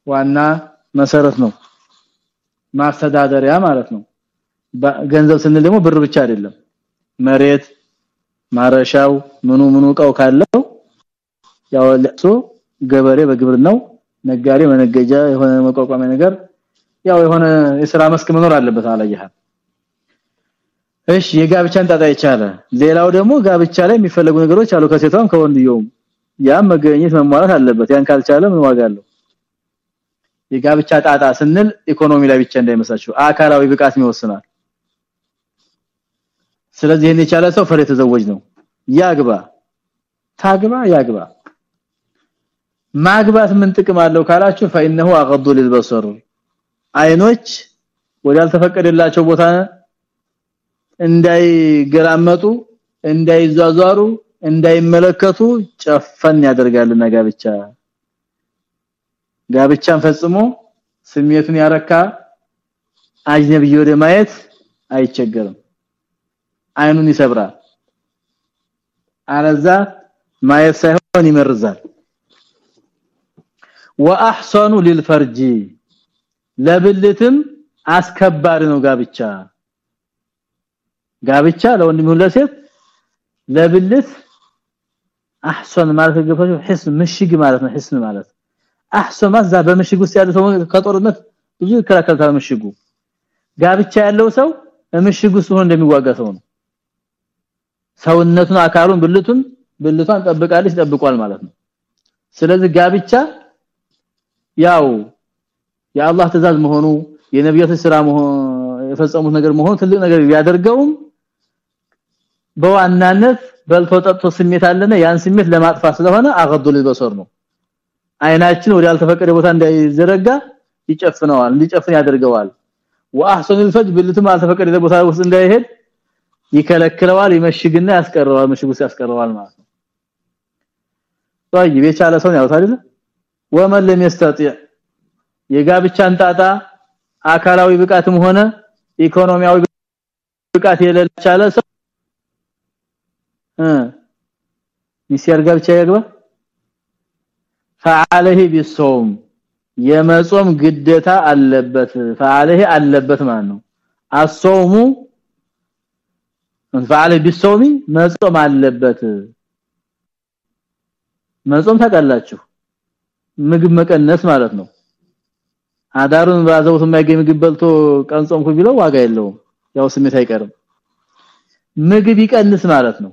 ዋና መሰረት ነው። ማስተዳደሪያ ማለት ነው። ገንዘብ ስንል ደግሞ ብር ብቻ አይደለም። መሬት ማረሻው ምኑ ምኑ ቀው ካለው ያው ለሶ ገበሬ በግብርናው ነጋዴ መነገጃ የሆነ መቋቋሚያ ነገር ያው የሆነ የሥራ መስክ መኖር አለበት አላየህ እሺ የጋብቻን ጣጣ ይቻለ ሌላው ደግሞ ጋብቻ ላይ የሚፈልጉ ነገሮች አሉ ከሴቷም ከወንድየውም ያም መገኘት መሟላት አለበት ያን ካልቻለ ምን ዋጋ አለው የጋብቻ ጣጣ ስንል ኢኮኖሚ ላይ ብቻ እንዳይመስላችሁ አካላዊ ብቃት ይወስናል ስለዚህ ይሄን የቻለ ሰው ፈረ ተዘወጅ ነው ያግባ ታግባ ያግባ ማግባት ምን ጥቅም አለው ካላችሁ فانه اغض للبصر አይኖች ወዳልተፈቀደላቸው ቦታ እንዳይገራመጡ እንዳይዟዟሩ እንዳይመለከቱ ጨፈን ያደርጋልና ጋብቻ ጋብቻን ፈጽሞ ስሜቱን ያረካ አጅነብይ ወደ ማየት አይቸገርም። አይኑን ይሰብራል። አለዛ ማየት ሳይሆን ይመርዛል። ወአህሰኑ ሊልፈርጂ ለብልትም አስከባሪ ነው ጋብቻ። ጋብቻ ለወንድም ለሴት ለብልት አህሰን ማለት ገፈሽ ህስን ምሽግ ማለት ነው ህስን ማለት። አህሰን ማዛ በምሽግ ውስጥ ያለ ሰው ከጦርነት ብዙ ይከላከላል ምሽጉ። ጋብቻ ያለው ሰው ምሽግ ውስጥ ሆኖ እንደሚዋጋ ሰው ነው። ሰውነቱን አካሉን ብልቱን ብልቷን ጠብቃለች ጠብቋል ማለት ነው። ስለዚህ ጋብቻ ያው የአላህ ትእዛዝ መሆኑ የነብያት ስራ መሆኑ የፈጸሙት ነገር መሆኑ ትልቅ ነገር ቢያደርገውም በዋናነት በልቶ ጠጥቶ ስሜት አለና ያን ስሜት ለማጥፋት ስለሆነ አገዱ ለበሰር ነው አይናችን ወደ ያልተፈቀደ ቦታ እንዳይዘረጋ ይጨፍነዋል እንዲጨፍን ያደርገዋል ወአህሰኑ الفج ብልቱም ያልተፈቀደ ቦታ ውስጥ እንዳይሄድ ይከለክለዋል ይመሽግና ያስቀረዋል ምሽጉ ያስቀረዋል ማለት ነው طيب የቻለ ሰው ያውታ አይደል ወመን ለም يستطيع የጋብቻን ጣጣ አካላዊ ብቃትም ሆነ ኢኮኖሚያዊ ብቃት የሌለ ሰው ሚስያር ጋብቻ ያግባ فعليه بالصوم የመጾም ግዴታ አለበት فعليه አለበት ማለት ነው አሶሙ فعليه بالصوم መጾም አለበት መጾም ታውቃላችሁ ምግብ መቀነስ ማለት ነው አዳሩን ባዘውት የማይገኝ ምግብ በልቶ ቀን ጾምኩ ቢለው ዋጋ የለውም ያው ስሜት አይቀርም ምግብ ይቀንስ ማለት ነው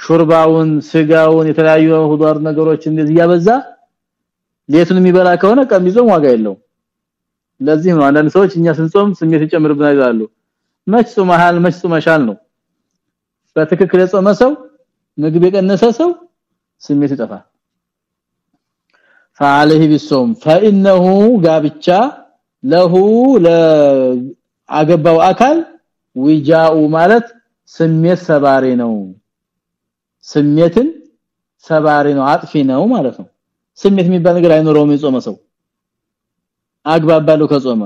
ሹርባውን ስጋውን የተለያዩ ሁዳር ነገሮች እንደዚህ ያበዛ ሌቱን የሚበላ ከሆነ ቀን ቢጾም ዋጋ የለውም ለዚህ ነው አንዳንድ ሰዎች እኛ ስንጾም ስሜት ይጨምርብናል ይላሉ መች ጾመሃል መች ጾመሻል ነው በትክክል የጾመ ሰው ምግብ የቀነሰ ሰው ስሜት ይጠፋል فعليه بالصوم فانه ጋብቻ له ለአገባው አካል ዊጃኡ ማለት ስሜት ሰባሪ ነው ስሜትን ሰባሪ ነው አጥፊ ነው ማለት ነው ስሜት የሚባል ነገር አይኖረውም የጾመ ሰው አግባባለው ከጾመ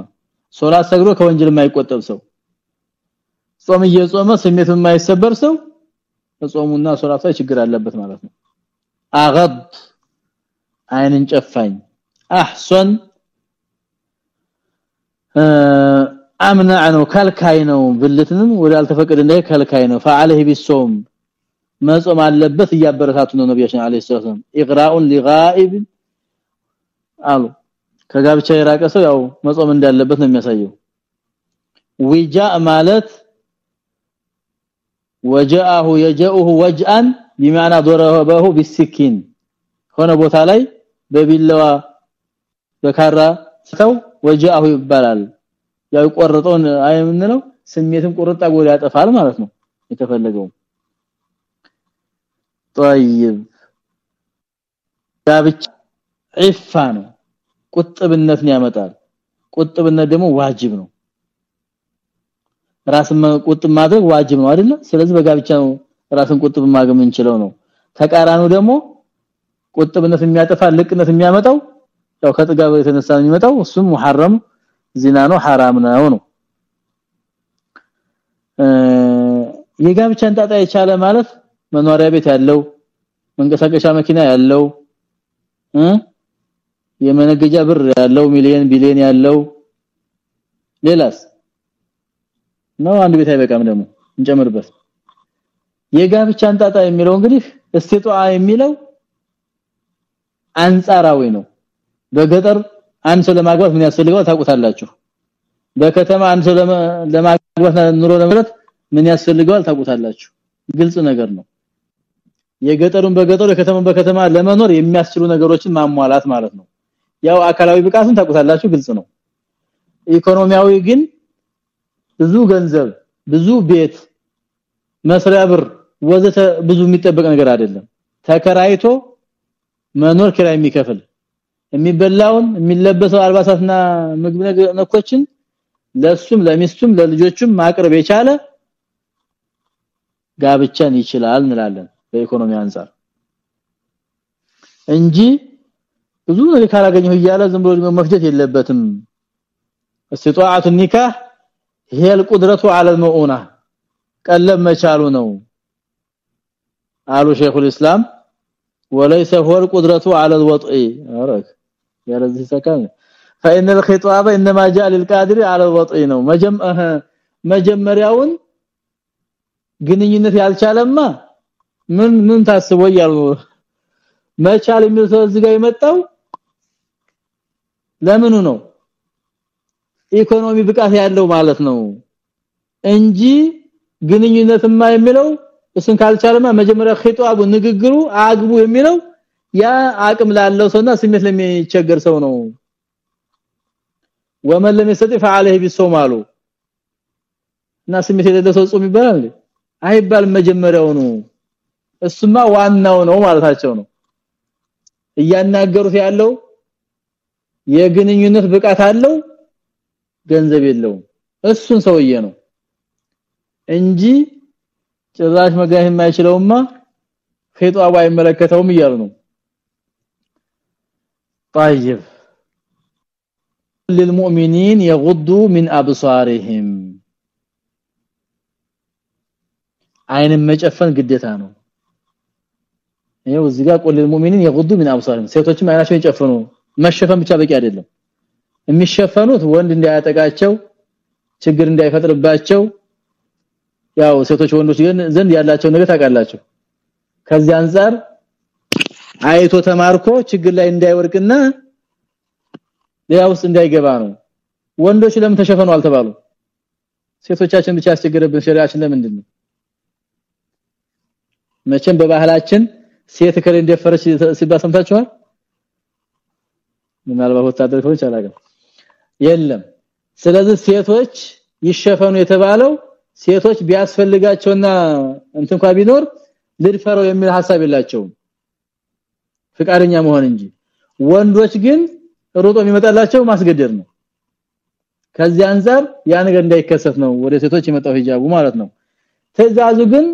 ሶላት ሰግዶ ከወንጀል የማይቆጠብ ሰው ጾም እየጾመ ስሜቱ የማይሰበር ሰው ጾሙና ሶላቱ ላይ ችግር አለበት ማለት ነው አገድ አይንን ጨፋኝ አህሰን አምናዕ ነው ከልካይ ነው ብልትንም ወደ አልተፈቀደ እንዳይ ከልካይ ነው فعليه بالصوم መጾም አለበት እያበረታቱ ነው ነብያችን አለይሂ ሰላም ኢቅራኡን ሊጋኢብ አሉ ከጋብቻ የራቀ ሰው ያው መጾም እንዳለበት ነው የሚያሳየው ዊጃ ማለት ወጃአሁ የጀኡሁ ወጅአን بمعنى ضربه بالسكين ሆነ ቦታ ላይ በቢላዋ በካራ ሰው ወጃአሁ ይባላል ያው ቆርጠውን አይምንለው ስሜትን ቁርጣ ጎል ያጠፋል ማለት ነው የተፈለገው طيب ጋብቻ ዒፋ ነው ቁጥብነትን ያመጣል ቁጥብነት ደግሞ ዋጅብ ነው ራስን ቁጥብ ማድረግ ዋጅብ ነው አይደል ስለዚህ በጋብቻ ነው ራስን ቁጥብ ማገም እንችለው ነው ተቃራኒው ደግሞ ቁጥብነት የሚያጠፋ ልቅነት የሚያመጣው ያው ከጥጋብ የተነሳ የሚመጣው እሱም ሙሐረም ዚና ነው حرام ነው ነው የጋብቻን ጣጣ የቻለ ማለት መኖሪያ ቤት ያለው መንቀሳቀሻ መኪና ያለው እ? የመነገጃ ብር ያለው ሚሊየን ቢሊየን ያለው። ሌላስ? ነው አንድ ቤት አይበቃም ደግሞ እንጨምርበት። የጋብቻን ጣጣ የሚለው እንግዲህ እስቲጧ የሚለው አንጻራዊ ነው። በገጠር አንድ ሰው ለማግባት ምን ያስፈልገው ታውቁታላችሁ። በከተማ አንድ ሰው ለማግባት ኑሮ ለመረት ምን ያስፈልገዋል ታውቁታላችሁ። ግልጽ ነገር ነው የገጠሩን በገጠሩ የከተማውን በከተማ ለመኖር የሚያስችሉ ነገሮችን ማሟላት ማለት ነው። ያው አካላዊ ብቃቱን ታውቁታላችሁ ግልጽ ነው። ኢኮኖሚያዊ ግን ብዙ ገንዘብ ብዙ ቤት መስሪያ ብር ወዘተ ብዙ የሚጠበቅ ነገር አይደለም። ተከራይቶ መኖር kiray የሚከፍል የሚበላውን የሚለበሰው አልባሳትና ምግብ ነኮችን ለሱም ለሚስቱም ለልጆቹም ማቅረብ የቻለ ጋብቻን ይችላል እንላለን በኢኮኖሚ አንፃር እንጂ ብዙ ነገር ካላገኘው እያለ ዝም ብሎ መፍጀት የለበትም استطاعه النكاح هي القدره على المؤونه ቀለም መቻሉ ነው አሉ ሼኹ الاسلام وليس هو القدره على الوطء አረክ ያለዚህ ሰካን فان الخطاب انما جاء للقادر على الوطء ነው መጀመሪያውን ግንኙነት ያልቻለማ ምን ምን ታስቦ ያሉ መቻል የሚል ሰው እዚህ ጋር የመጣው ለምኑ ነው ኢኮኖሚ ብቃት ያለው ማለት ነው እንጂ ግንኙነትማ የሚለው እሱን ካልቻለማ መጀመሪያ ኺጧቡ ንግግሩ አግቡ የሚለው ያ አቅም ላለው ሰውና ስሜት ለሚቸገር ሰው ነው ወመን ለም يستطيع فعليه بالصوم አሉ እና ስሜት የሌለው ሰው ጾም ይባላል አይባልም መጀመሪያው ነው እሱማ ዋናው ነው ማለታቸው ነው እያናገሩት ያለው የግንኙነት ብቃት አለው ገንዘብ የለውም እሱን ሰውዬ ነው እንጂ ጭራሽ መጋህ የማይችለውማ ኺጧቡ አይመለከተውም እያሉ ነው طيب للمؤمنين يغضوا من ابصارهم አይንን መጨፈን ግዴታ ነው ይሄው እዚጋ ጋር ቆል ሙእሚኒን ይغض من ሴቶችም አይናቸውን ይጨፍኑ መሸፈን ብቻ በቂ አይደለም። የሚሸፈኑት ወንድ እንዳያጠቃቸው ችግር እንዳይፈጥርባቸው ያው ሴቶች ወንዶች ግን ዘንድ ያላቸው ነገር ታውቃላችሁ። ከዚህ አንፃር አይቶ ተማርኮ ችግር ላይ እንዳይወርቅና ሌላ ውስጥ እንዳይገባ ነው። ወንዶች ለምን ተሸፈኑ አልተባሉ? ሴቶቻችን ብቻ ያስቸገረብን ሸሪዓችን ለምንድን ነው? መቼም በባህላችን ሴት ከለ እንደፈረች ሲባል ሰምታችኋል? ምናልባት ወታደር ከሆነ ይችላል የለም። ስለዚህ ሴቶች ይሸፈኑ የተባለው ሴቶች ቢያስፈልጋቸውና እንትን እንኳን ቢኖር ልድፈረው የሚል ሐሳብ የላቸውም። ፍቃደኛ መሆን እንጂ። ወንዶች ግን ሮጦ የሚመጣላቸው ማስገደድ ነው። ከዚህ አንፃር ያ ነገር እንዳይከሰት ነው ወደ ሴቶች የመጣው ሂጃቡ ማለት ነው። ተዛዙ ግን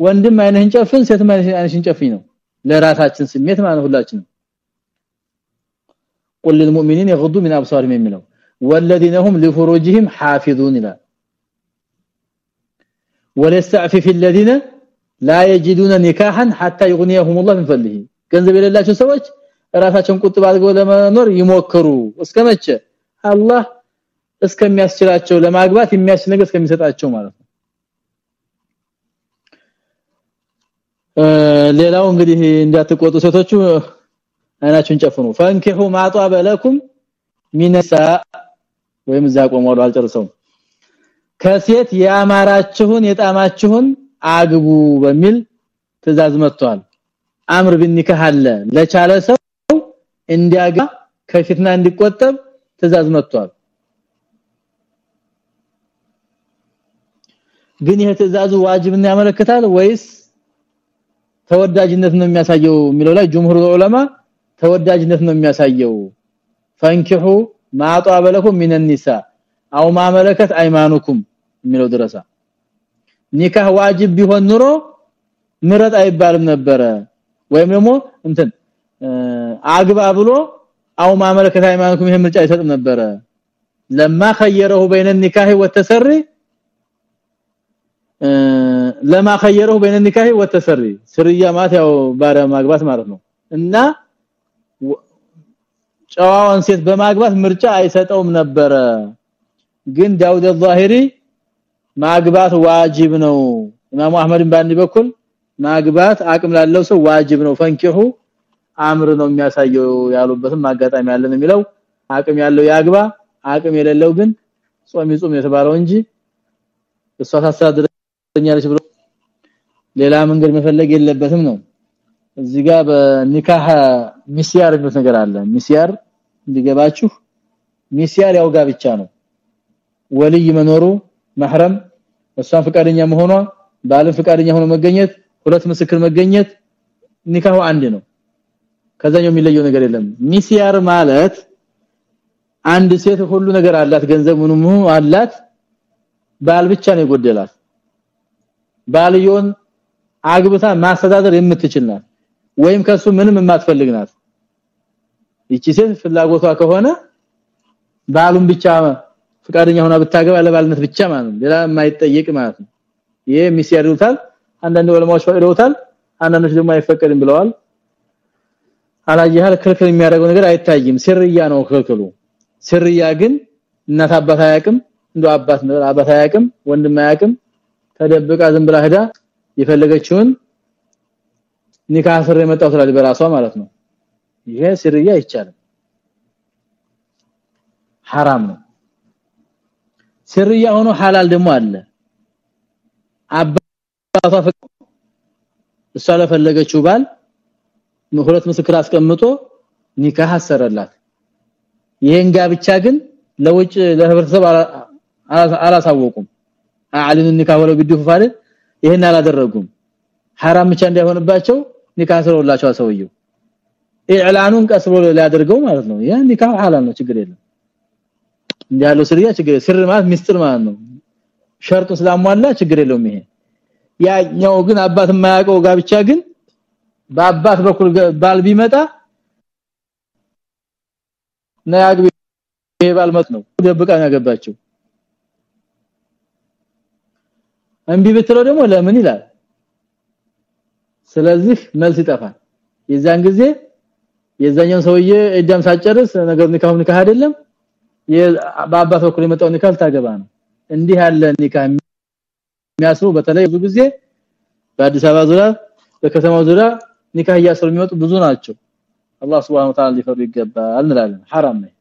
ወንድም አይነህን ጨፍን ሴትም አይነህን ጨፍኝ ነው ለራሳችን ስሜት ማለት ሁላችንም قل للمؤمنين يغضوا من ابصارهم የሚለው والذين هم لفروجهم حافظون الى وليستعفف الذين لا يجدون نكاحا حتى يغنيهم الله من فضله ገንዘብ የሌላቸው ሰዎች ራሳቸውን ቁጥብ አድርገው ለመኖር ይሞክሩ እስከመቼ አላህ እስከሚያስችላቸው ለማግባት የሚያስችል ነገር እስከሚሰጣቸው ማለት ሌላው እንግዲህ እንዳትቆጡ ሴቶቹ አይናችሁን ጨፍኑ። ፈንኪሁ ማጧ በለኩም ሚነሳ ወይም እዛ ቆመው አልጨርሰው ከሴት ያማራችሁን የጣማችሁን አግቡ በሚል ትእዛዝ መጥቷል። አምር ቢኒካህ አለ። ለቻለ ሰው እንዲያጋ ከፊትና እንዲቆጠብ ትእዛዝ መጥቷል። ግን ይሄ ትእዛዙ ዋጅብን ያመለክታል ወይስ ተወዳጅነት ነው የሚያሳየው የሚለው ላይ ጅምሁር ዑለማ ተወዳጅነት ነው የሚያሳየው ፈንኪሁ ማጧ በለኩም ሚን النساء አው ማመለከት አይማኑኩም የሚለው ድረሳ ኒካህ ዋጅብ ቢሆን ኑሮ ምረጥ አይባልም ነበረ ወይም ደግሞ እንትን አግባ ብሎ አው ማመለከት አይማኑኩም ይሄ ምርጫ አይሰጥም ነበረ ለማ خيره بين النكاح والتسري ለማ خيره بين النكاح والتسري ስርያ ማለት ያው ባሪያ ማግባት ማለት ነው እና ጨዋውን ሴት በማግባት ምርጫ አይሰጠውም ነበረ ግን ዳውድ አልዛሂሪ ማግባት ዋጅብ ነው ኢማሙ አህመድን ባንዲ በኩል ማግባት አቅም ላለው ሰው ዋጅብ ነው ፈንኪሁ አምር ነው የሚያሳየው ያሉበትም አጋጣሚ ያለን የሚለው አቅም ያለው ያግባ አቅም የሌለው ግን ጾም ይጾም የተባለው እንጂ እሷ ታሳድረኛለች ብሎ ሌላ መንገድ መፈለግ የለበትም ነው። እዚህ ጋር በኒካህ ሚስያር የሚሉት ነገር አለ። ሚስያር እንዲገባችሁ ሚስያር ያው ጋብቻ ነው። ወልይ መኖሩ መህረም እሷን ፍቃደኛ መሆኗ ባልን ፍቃደኛ ሆኖ መገኘት ሁለት ምስክር መገኘት ኒካሁ አንድ ነው። ከዛኛው የሚለየው ነገር የለም። ሚስያር ማለት አንድ ሴት ሁሉ ነገር አላት ገንዘብ ምንም አላት ባል ብቻ ነው የጎደላት ባልዮን አግብታ ማስተዳደር የምትችል ወይም ከሱ ምንም የማትፈልግ ናት። ይቺ ሴት ፍላጎቷ ከሆነ ባሉን ብቻ ፍቃደኛ ሆና ብታገባ ለባልነት ብቻ ማለት ነው። ሌላ የማይጠየቅ ማለት ነው። ይሄ ሚስ ያድሩታል አንዳንድ ወለማዎች ፈቅደውታል አንዳንዶች ደግሞ አይፈቀድም ብለዋል። አላየሃል ክልክል የሚያደርገው ነገር አይታይም። ስርያ ነው ክልክሉ። ስርያ ግን እናት አባት አያቅም እንዶ አባት ነው አባት አያቅም ወንድም አያቅም ተደብቃ ዝም ብላ ሄዳ የፈለገችውን ኒካህ ስር የመጣው ስላል በራሷ ማለት ነው ይሄ ስርያ ይቻላል حرام ነው ስርያ ሆኖ ሐላል ደግሞ አለ አባቷ እሷ ለፈለገችው ባል ሁለት ምስክር አስቀምጦ ኒካህ አሰረላት ይሄን ጋብቻ ግን ለውጭ ለህብረተሰብ አላሳወቁም አዕሊኑ ኒካ ወለው ቢዲሁ ፋሪድ ይሄን አላደረጉም። ሐራም ብቻ እንዳይሆንባቸው ኒካ አስረውላቸው ሰውየው። ኢዕላኑን ቀስቦ ሊያደርገው ማለት ነው። ያ ኒካ ሐላል ነው ችግር የለም። እንዲያለው ስርያ ችግር ስር ማለት ሚስጥር ማለት ነው። ሸርጡ ስላሟላ ችግር የለውም ይሄ። ያኛው ግን አባት የማያውቀው ጋብቻ ግን በአባት በኩል ባል ቢመጣ ነያግቢ ባል ነው ደብቃ ያገባቸው። እንቢ ብትለው ደግሞ ለምን ይላል ስለዚህ መልስ ይጠፋል የዛን ጊዜ የዛኛው ሰውዬ እዳም ሳጨርስ ነገር ንካው ንካህ አይደለም በአባት በኩል የመጣው ንካህ ታገባ ነው እንዲህ ያለ ንካህ የሚያስሩ በተለይ ብዙ ጊዜ በአዲስ አበባ ዙሪያ በከተማው ዙሪያ ኒካህ እያሰሩ የሚወጡ ብዙ ናቸው አላህ Subhanahu Wa Ta'ala ሊፈሩ ይገባል እንላለን حرام ነው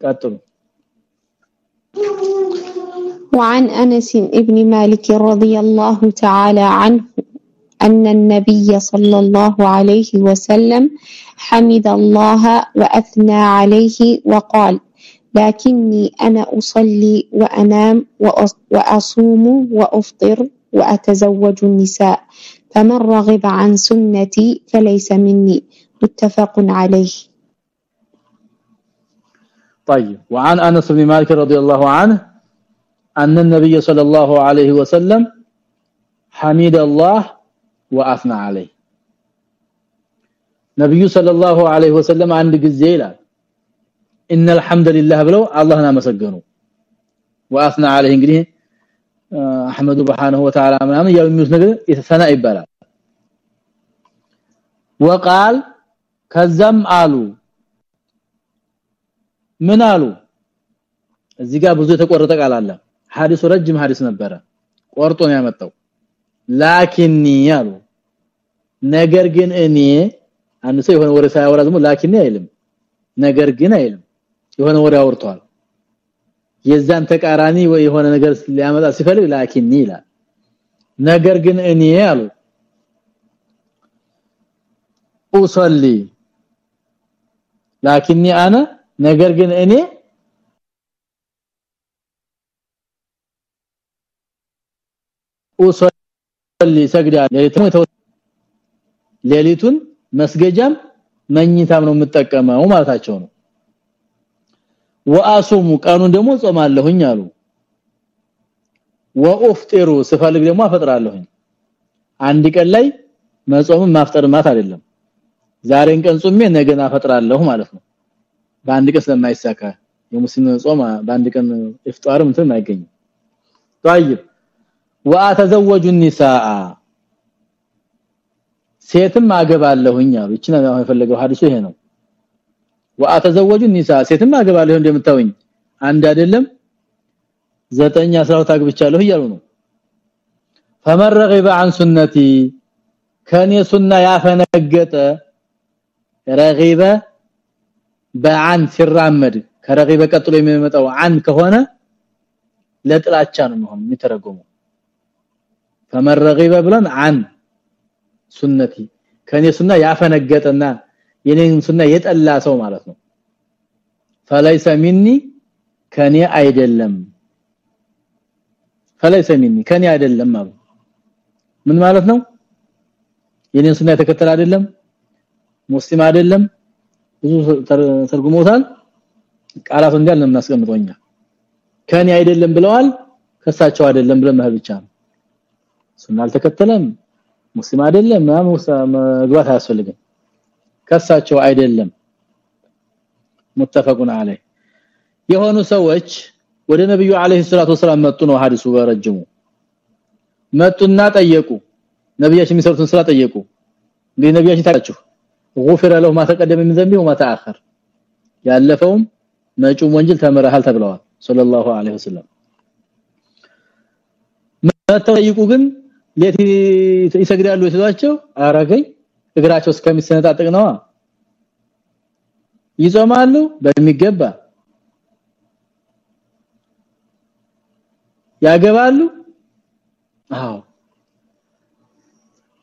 ቀጥሉ وعن أنس ابن مالك رضي الله تعالى عنه أن النبي صلى الله عليه وسلم حمد الله وأثنى عليه وقال لكني أنا أصلي وأنام وأصوم وأفطر وأتزوج النساء فمن رغب عن سنتي فليس مني. متفق عليه. طيب وعن أنس بن مالك رضي الله عنه ان النبي صلى الله عليه وسلم حمد الله واثنى عليه نبي صلى الله عليه وسلم عند ጊዜ ይላል ان الحمد لله ብለው አላህን አመሰገኑ واثنى عليه እንግዲህ አህመዱ በሐነሁ ወተዓላ ምናምን ያው የሚሉት ነገር የተሰና ይባላል وقال ከዛም አሉ ምን አሉ እዚህ ጋር ብዙ የተቆረጠ ቃል አለ ሐዲሱ ረጅም ሐዲስ ነበረ። ቆርጦ ነው ያመጣው። ላኪኒ ያሉ ነገር ግን እኔ አንድ ሰው የሆነ ወሬ ሳያወራ ዝም ላኪኒ አይልም። ነገር ግን አይልም። የሆነ ወሬ አውርቷል። የዛን ተቃራኒ ወይ የሆነ ነገር ሊያመጣ ሲፈልግ ላኪኒ ይላል። ነገር ግን እኔ አሉ። ኡሰሊ ላኪኒ አነ። ነገር ግን እኔ ኡሰሊ ሰግዳለሁ ሌሊቱን መስገጃም መኝታም ነው የምጠቀመው ማለታቸው ነው ወአሱሙ ቀኑን ደግሞ ጾማለሁኝ አሉ ወኡፍጢሩ ስፈልግ ደግሞ አፈጥራለሁኝ አንድ ቀን ላይ መጾም ማፍጠር ማት አይደለም ዛሬን ቀን ጾሜ ነገን አፈጥራለሁ ማለት ነው በአንድ ቀን ስለማይሳካ የሙስሊም ጾም በአንድ ቀን ኢፍጣር እንትን አይገኝም طيب ወአተዘወጁ النساء ሴትም አገባለሁኝ አሉ እቺ ነው የፈለገው ሐዲሱ ይሄ ነው ወአተዘወጁ النساء ሴትም አገባለሁ እንደምታውኝ አንድ አይደለም ዘጠኝ 12 አግብቻለሁ እያሉ ነው فمن رغب عن سنتي ከኔ ሱና ያፈነገጠ ረጊበ በአን ሲራመድ ከረጊበ ቀጥሎ የሚመጣው አን ከሆነ ለጥላቻ ነው የሚሆነው የሚተረጎመው فمن رغب ብለን አን ሱነቲ ከኔ ሱና ያፈነገጠና የኔን ሱና የጠላ ሰው ማለት ነው فليس مني ከኔ አይደለም فليس مني ከኔ አይደለም ማለት ምን ማለት ነው የኔን ሱና የተከተለ አይደለም ሙስሊም አይደለም ብዙ ተርጉሞታል ቃላቱ እንዳል ነው የምናስቀምጠውኛ ከኔ አይደለም ብለዋል ከሳቸው አይደለም ብለን መህል ብቻ ነው ሱና አልተከተለም ሙስሊም አይደለም መግባት አያስፈልግም ከሳቸው አይደለም ሙተፈቁን አለይ የሆኑ ሰዎች ወደ ነብዩ አለይሂ ሰላቱ ወሰለም መጡ ነው ሐዲሱ በረጅሙ መጡና ጠየቁ ነብያችን የሚሰሩትን ስራ ጠየቁ እንግዲህ ነብያችን ታውቃችሁ غفر له ما تقدم من ذنبه وما تاخر ያለፈውም መጪውም ወንጀል ተምረሃል ተብለዋል ሰለላሁ ዐለይሂ ወሰለም መተጠይቁ ግን ሌት ይሰግዳሉ ሲሏቸው አረገኝ እግራቸው እስከሚሰነጣጥቅ ነዋ። ይጾማሉ? በሚገባ። ያገባሉ? አዎ።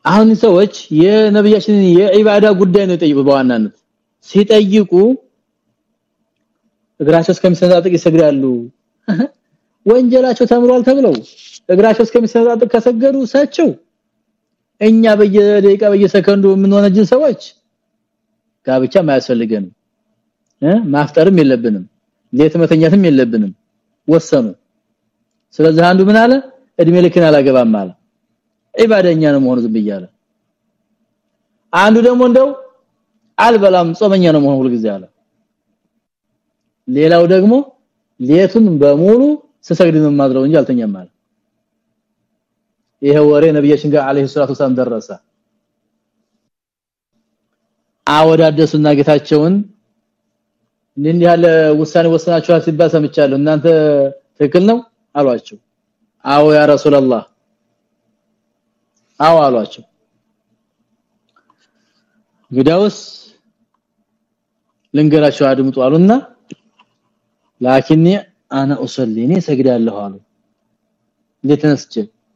አሁን ሰዎች የነብያችንን የዒባዳ ጉዳይ ነው ጠይቁ በዋናነት። ሲጠይቁ እግራቸው እስከሚሰነጣጥቅ ይሰግዳሉ? ወንጀላቸው ተምሯል ተብለው እግራቸው እስከሚሰነጣጥቅ ከሰገዱ ሳቸው እኛ በየደቂቃ በየሰከንዱ የምንሆነጅን ሰዎች ጋብቻ ማያስፈልገንም እ ማፍጠርም የለብንም ሌት መተኛትም የለብንም። ወሰኑ። ስለዚህ አንዱ ምን አለ? እድሜ ልክን አላገባም አለ። ኢባደኛ ነው መሆኑ ዝም ብያለ አንዱ ደግሞ እንደው አልበላም ጾመኛ ነው መሆኑ ሁሉ ጊዜ አለ። ሌላው ደግሞ ሌቱን በሙሉ ስሰግድ ነው ማድረው እንጂ አልተኛም አለ ይሄ ወሬ ነብያችን ጋር አለይሂ ሰላቱ ሰላም ደረሰ። አወዳደሱና ጌታቸውን እንዲህ ያለ ውሳኔ ወሰናችኋል ሲባል ሰምቻለሁ። እናንተ ትክክል ነው? አሏቸው። አዎ ያ ረሱላህ አዎ አሏቸው። ግዳውስ ልንገራቸው አድምጡ አሉና ላኪኒ አና ኡሰሊኒ ሰግዳለሁ አሉ። ለተነስቼ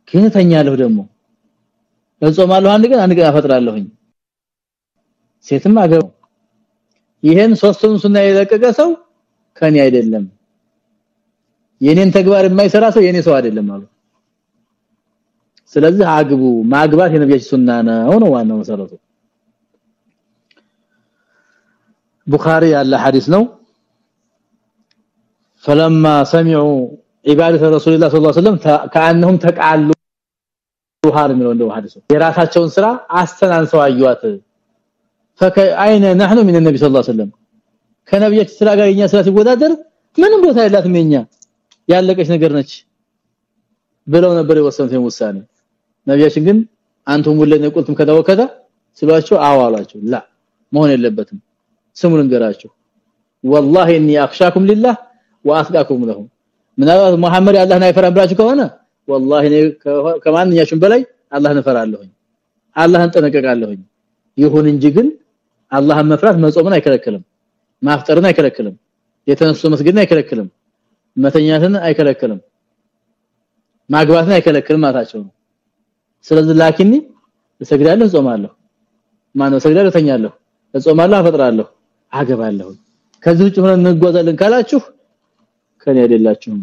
ከነተኛለሁ ደግሞ እጾማለሁ አንድ ቀን አንድ ቀን አፈጥራለሁኝ ሴትም አገው ይሄን ሶስቱን ሱና የለቀቀ ሰው ከኔ አይደለም የኔን ተግባር የማይሰራ ሰው የኔ ሰው አይደለም አሉ ስለዚህ አግቡ ማግባት የነብያችን ሱና ነው ነው ዋናው መሰረቱ ቡኻሪ ያለ ሐዲስ ነው فلما سمعوا عباده رسول الله صلى الله عليه وسلم كانهم تقالوا ቡኻሪ ነው እንደው ሐዲሱ የራሳቸውን ስራ አስተናንሰው አዩዋት فكاين نحن من النبي صلى الله عليه وسلم ከነብያችን ስራ ጋር የኛ ስራ ሲወዳደር ምንም ቦታ የላትም የኛ ያለቀች ነገር ነች ብለው ነበር የወሰኑት ውሳኔ ነብያችን ግን አንቱም ወለነ ቁልቱም ከዳ ወከዳ ስሏቸው አዋላቸው ላ መሆን የለበትም ስሙን እንገራቸው والله اني اخشاكم لله واثقاكم له ምናልባት መሐመድ አላህን አይፈራም ብላችሁ ከሆነ والله እኔ ከማንኛችሁም በላይ አላህን እፈራለሁኝ አላህን ጠነቀቃለሁኝ ይሁን እንጂ ግን አላህን መፍራት መጾምን አይከለክልም ማፍጠርን አይከለክልም የተነሱ መስገድን አይከለክልም መተኛትን አይከለክልም ማግባትን አይከለክልም ማታቸው ነው ስለዚህ ላኪኒ እሰግዳለሁ ጾማለሁ ማነው እሰግዳለሁ ተኛለሁ እጾማለሁ አፈጥራለሁ አገባለሁ ከዚህ ውጭ ሆነን እንጓዛለን ካላችሁ ከኔ አይደላችሁም።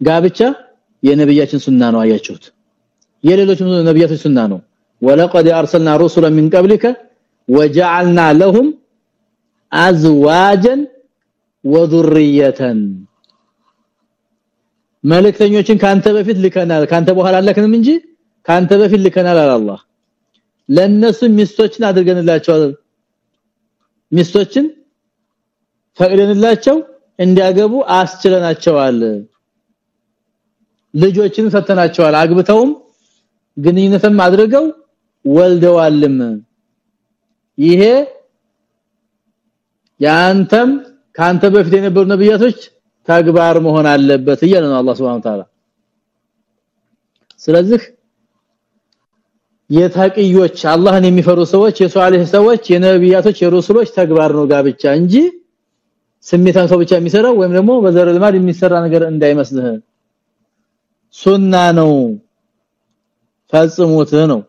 ጋብቻ የነብያችን ሱና ነው። አያችሁት? የሌሎችም ነብያቶች ሱና ነው። ወለቀድ አርሰልና ሩሱላ ሚን ቀብሊከ ወጀዐልና ለሁም አዝዋጀን ወذرየተን መልእክተኞችን ካንተ በፊት ልከናል። ካንተ በኋላ አለክንም እንጂ ካንተ በፊት ልከናል አላህ። ለነሱ ሚስቶችን አድርገንላቸዋል። ሚስቶችን ፈቅደንላቸው እንዲያገቡ አስችለናቸዋል። ልጆችን ፈተናቸዋል አግብተውም ግንኙነትም አድርገው ወልደዋልም። ይሄ ያንተም ካንተ በፊት የነበሩ ነብያቶች ተግባር መሆን አለበት እያለ ነው አላህ Subhanahu Ta'ala ስለዚህ የታቂዮች አላህን የሚፈሩ ሰዎች የሷሊህ ሰዎች የነብያቶች የሩሱሎች ተግባር ነው ጋብቻ እንጂ ስሜታን ሰው ብቻ የሚሰራው ወይም ደግሞ በዘር ልማድ የሚሰራ ነገር እንዳይመስልህ ሱና ነው ፈጽሙት ነው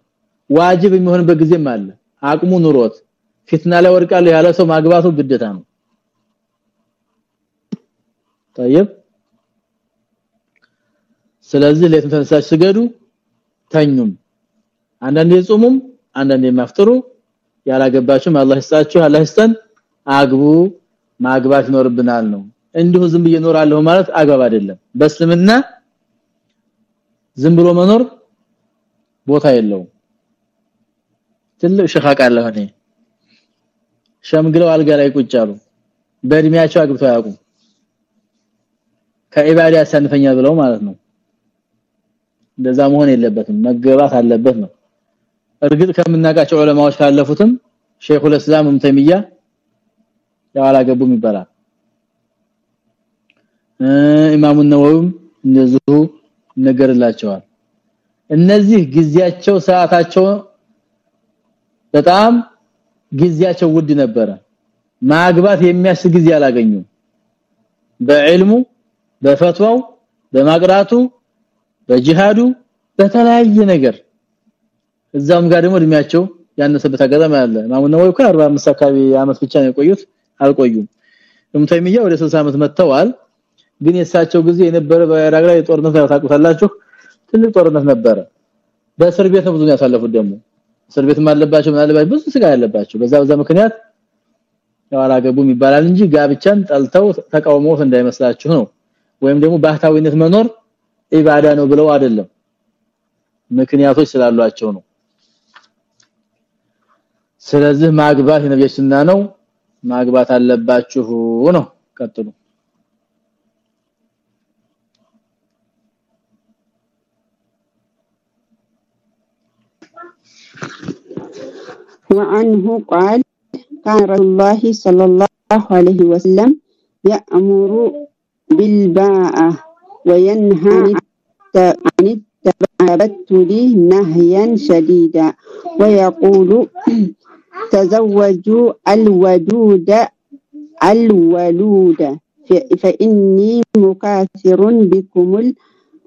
ዋጅብ የሚሆንበት ጊዜም አለ አቅሙ ኑሮት ፊትና ላይ ወድቃለሁ ያለ ሰው ማግባቱ ግዴታ ነው طيب ስለዚህ ለየት ተነሳች ስገዱ ተኙም አንዳንዴ ጾሙም አንዳንዴ ማፍጥሩ ያላገባችሁም አላህ ይስጣችሁ አላህ ይስጠን አግቡ ማግባት ይኖርብናል ነው። እንዲሁ ዝም ብዬ እኖራለሁ ማለት አግባብ አይደለም። በእስልምና ዝም ብሎ መኖር ቦታ የለውም። ትልቅ ሸኻቃ አለሆነ ሸምግለው አልጋ ላይ ቁጭ አሉ። በእድሜያቸው አግብተው ያውቁ ከኢባዳ ያሳንፈኛል ብለው ማለት ነው። እንደዛ መሆን የለበትም። መገባት አለበት ነው። እርግጥ ከምናቃቸው ዑለማዎች ካለፉትም ሼኹል እስላም ሙተሚያ ያው አላገቡም ይባላል። ኢማሙ ነወዊም እንደዚሁ ነገርላቸዋል እነዚህ ጊዜያቸው ሰዓታቸው በጣም ጊዜያቸው ውድ ነበረ። ማግባት የሚያስችል ጊዜ አላገኙም። በዕልሙ በፈትዋው በማቅራቱ በጂሃዱ በተለያየ ነገር። እዛም ጋር ደግሞ እድሜያቸው ያነሰበት አጋጣሚ አለ። ማሙነ ወይ 45 አካባቢ አመት ብቻ ነው የቆዩት አልቆዩም። እምተይሚያ ወደ 60 አመት መጥተዋል። ግን የሳቸው ጊዜ የነበረ በኢራቅ ላይ ጦርነት ታውቁታላችሁ? ትልቅ ጦርነት ነበረ። በእስር ቤት ነው ብዙ ያሳለፉት ደግሞ። እስር ቤትም አለባቸው ምናልባት ብዙ ስጋ ያለባቸው በዛ በዛ ምክንያት ያው አላገቡም ይባላል እንጂ ጋብቻን ጠልተው ተቃውሞት እንዳይመስላችሁ ነው። ወይም ደግሞ ባህታዊነት መኖር ኢባዳ ነው ብለው አይደለም። ምክንያቶች ስላሏቸው ነው። ስለዚህ ማግባት የነብያችንና ነው ማግባት አለባችሁ ነው ቀጥሉ وعنه قال كان رسول الله صلى الله عليه وسلم يأمر بالباءة وينهى عن التبتل نهيا شديدا ويقول تزوجوا الودود الولود. فإني مكاثر بكم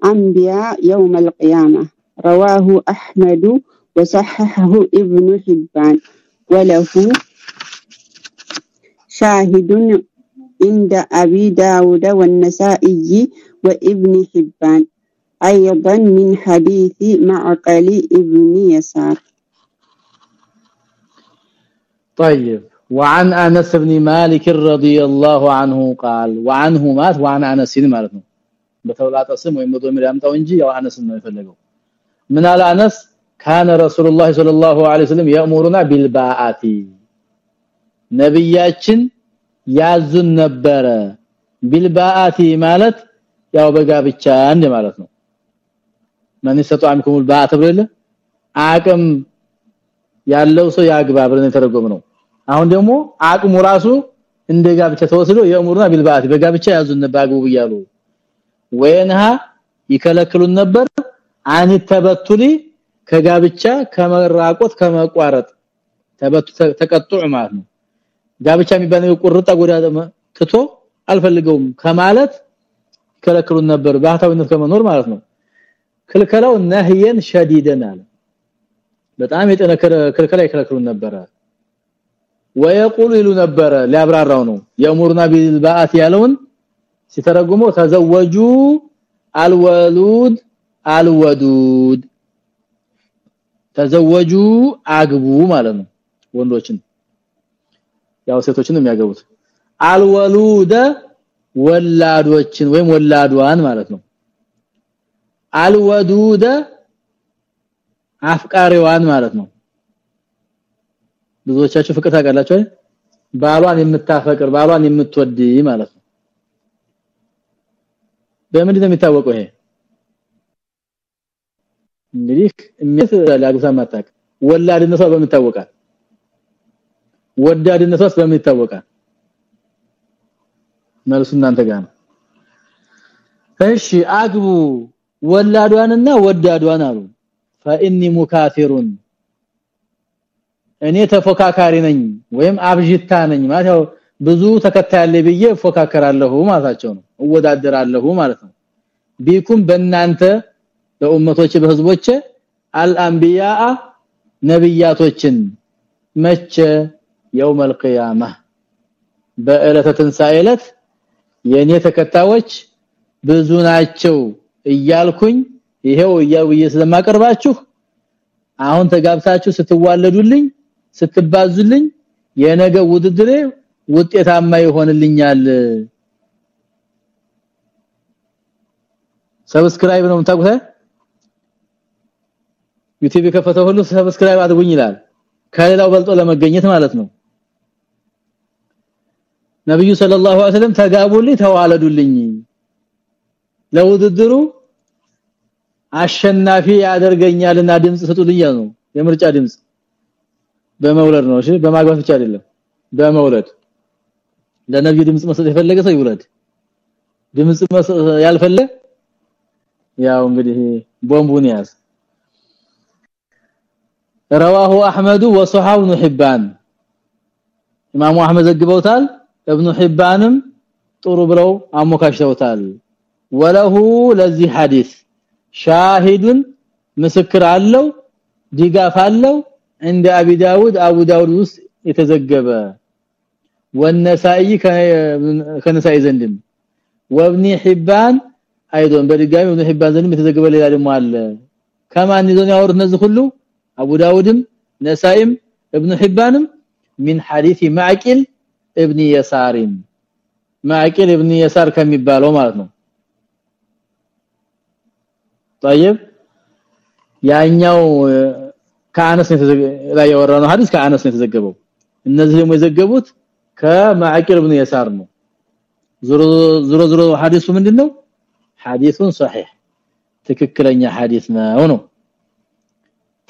الأنبياء يوم القيامة. رواه أحمد وصححه ابن حبان. وله شاهد عند أبي داود والنسائي وابن حبان. أيضا من حديث معقل ابن يسار. طيب وعن انس بن مالك رضي الله عنه قال وعنه مات وعن انس ማለት ነው በተውላጠ ስም ወይም በዶሚር ያምጣው እንጂ ያው አነስ ነው የፈለገው ምን አለ አነስ كان رسول الله صلى الله عليه وسلم يأمرنا بالباءات ነብያችን ያዙን ነበረ ቢልባአቲ ማለት ያው በጋብቻ እንደ ማለት ነው ማን ይሰጣምኩም الباء ተብሎ አቅም ያለው ሰው ያግባ ብለን የተረጎመው አሁን ደግሞ አቅሙ ራሱ እንደ ጋብቻ ተወስዶ የእምሩና ቢልባአት በጋብቻ ያዙን ነበር አግቡ ወይንሃ ይከለክሉን ነበር። አን ተበቱሊ ከጋብቻ ከመራቆት ከመቋረጥ ተበቱ ተቀጥዑ ማለት ነው። ጋብቻ የሚባለው ቁርጣ ጎዳ ትቶ አልፈልገውም ከማለት ይከለክሉን ነበር ባህታዊነት ከመኖር ማለት ነው። ክልከላው ነህየን ሸዲደን አለ። በጣም የጠነከረ ክልከላ ይከለክሉን ነበረ ወይቁሉ ይሉ ነበረ ሊያብራራው ነው። የእሙርና ቢልባአት ያለውን ሲተረጉመው ተዘወጁ አልወሉድ አልወዱድ። ተዘወጁ አግቡ ማለት ነው ወንዶችን። ያው ሴቶችን የሚያገቡት። አልወሉደ ወላዶችን ወይም ወላዷን ማለት ነው። አልወዱደ አፍቃሪዋን ማለት ነው ብዙዎቻችሁ ፍቅር ታውቃላችሁ ባሏን የምታፈቅር ባሏን የምትወድ ማለት ነው። በምንድን ነው የሚታወቀው ይሄ? እንግዲህ ላግዛ ማታቅ ወላድነቷ በሚታወቃል ወዳድነቷስ በምን ይታወቃል? መልሱ እናንተ ጋር ነው። እሺ አግቡ ወላዷንና ወዳዷን አሉ። ፈኢኒ ሙካቲሩን እኔ ተፎካካሪ ነኝ ወይም አብጅታ ነኝ ማለት ያው ብዙ ተከታያለ ብዬ ፎካከራለሁ ማለታቸው ነው እወዳደራለሁ ማለት ነው ቢኩም በእናንተ በኡመቶች በህዝቦች አልአንቢያ ነብያቶችን መቼ የውም القيامه በእለተ ትንሳኤለት የኔ ተከታዮች ብዙ ናቸው እያልኩኝ ይሄው እያውዬ ስለማቀርባችሁ አሁን ተጋብታችሁ ስትዋለዱልኝ ስትባዙልኝ የነገ ውድድሬ ውጤታማ ይሆንልኛል። subscribe ነው የምታውቁት? YouTube የከፈተ ሁሉ subscribe አድርጉኝ ይላል። ከሌላው በልጦ ለመገኘት ማለት ነው። ነብዩ ሰለላሁ ዐለይሂ ወሰለም ተጋቡልኝ ተዋለዱልኝ። ለውድድሩ አሸናፊ ያደርገኛልና ድምጽ ስጡልኝ ነው። የምርጫ ድምጽ በመውለድ ነው። እሺ በማግባት ብቻ አይደለም በመውለድ። ለነብዩ ድምጽ መስጠት የፈለገ ሰው ይውለድ። ድምጽ መስጠት ያልፈለ ያው እንግዲህ ቦምቡን ያዝ። رواه احمد وصححه ابن حبان ኢማሙ አህመድ ዘግበውታል። ኢብኑ ሒባንም ጥሩ ብለው አሞካሽተውታል። ወለሁ ለዚህ ሐዲስ ሻሂዱን ምስክር አለው ድጋፍ አለው። እንደ አቢ ዳውድ አቡ ዳውድ ውስጥ የተዘገበ ወነሳኢ ከነሳኢ ዘንድም ወብኒ ሒባን አይዶን በድጋሚ ወብኒ ሒባን ዘንድም የተዘገበ ሌላ ደግሞ አለ ከማን ይዞን ያወሩት እነዚህ ሁሉ አቡ ዳውድም ነሳኢም ابن ሒባንም من حديث معقل ابن يسار معقل ابن يسار ከሚባለው ማለት ነው طيب ያኛው ከአነስ ላይ ያወራነው ሐዲስ ከአነስ ነው የተዘገበው እነዚህ ደግሞ የዘገቡት ከማዕቂል ኢብኑ የሳር ነው ዙሮ ዙሮ ዙሮ ሐዲሱ ምንድነው ሐዲሱን صحيح ትክክለኛ ሐዲስ ነው ነው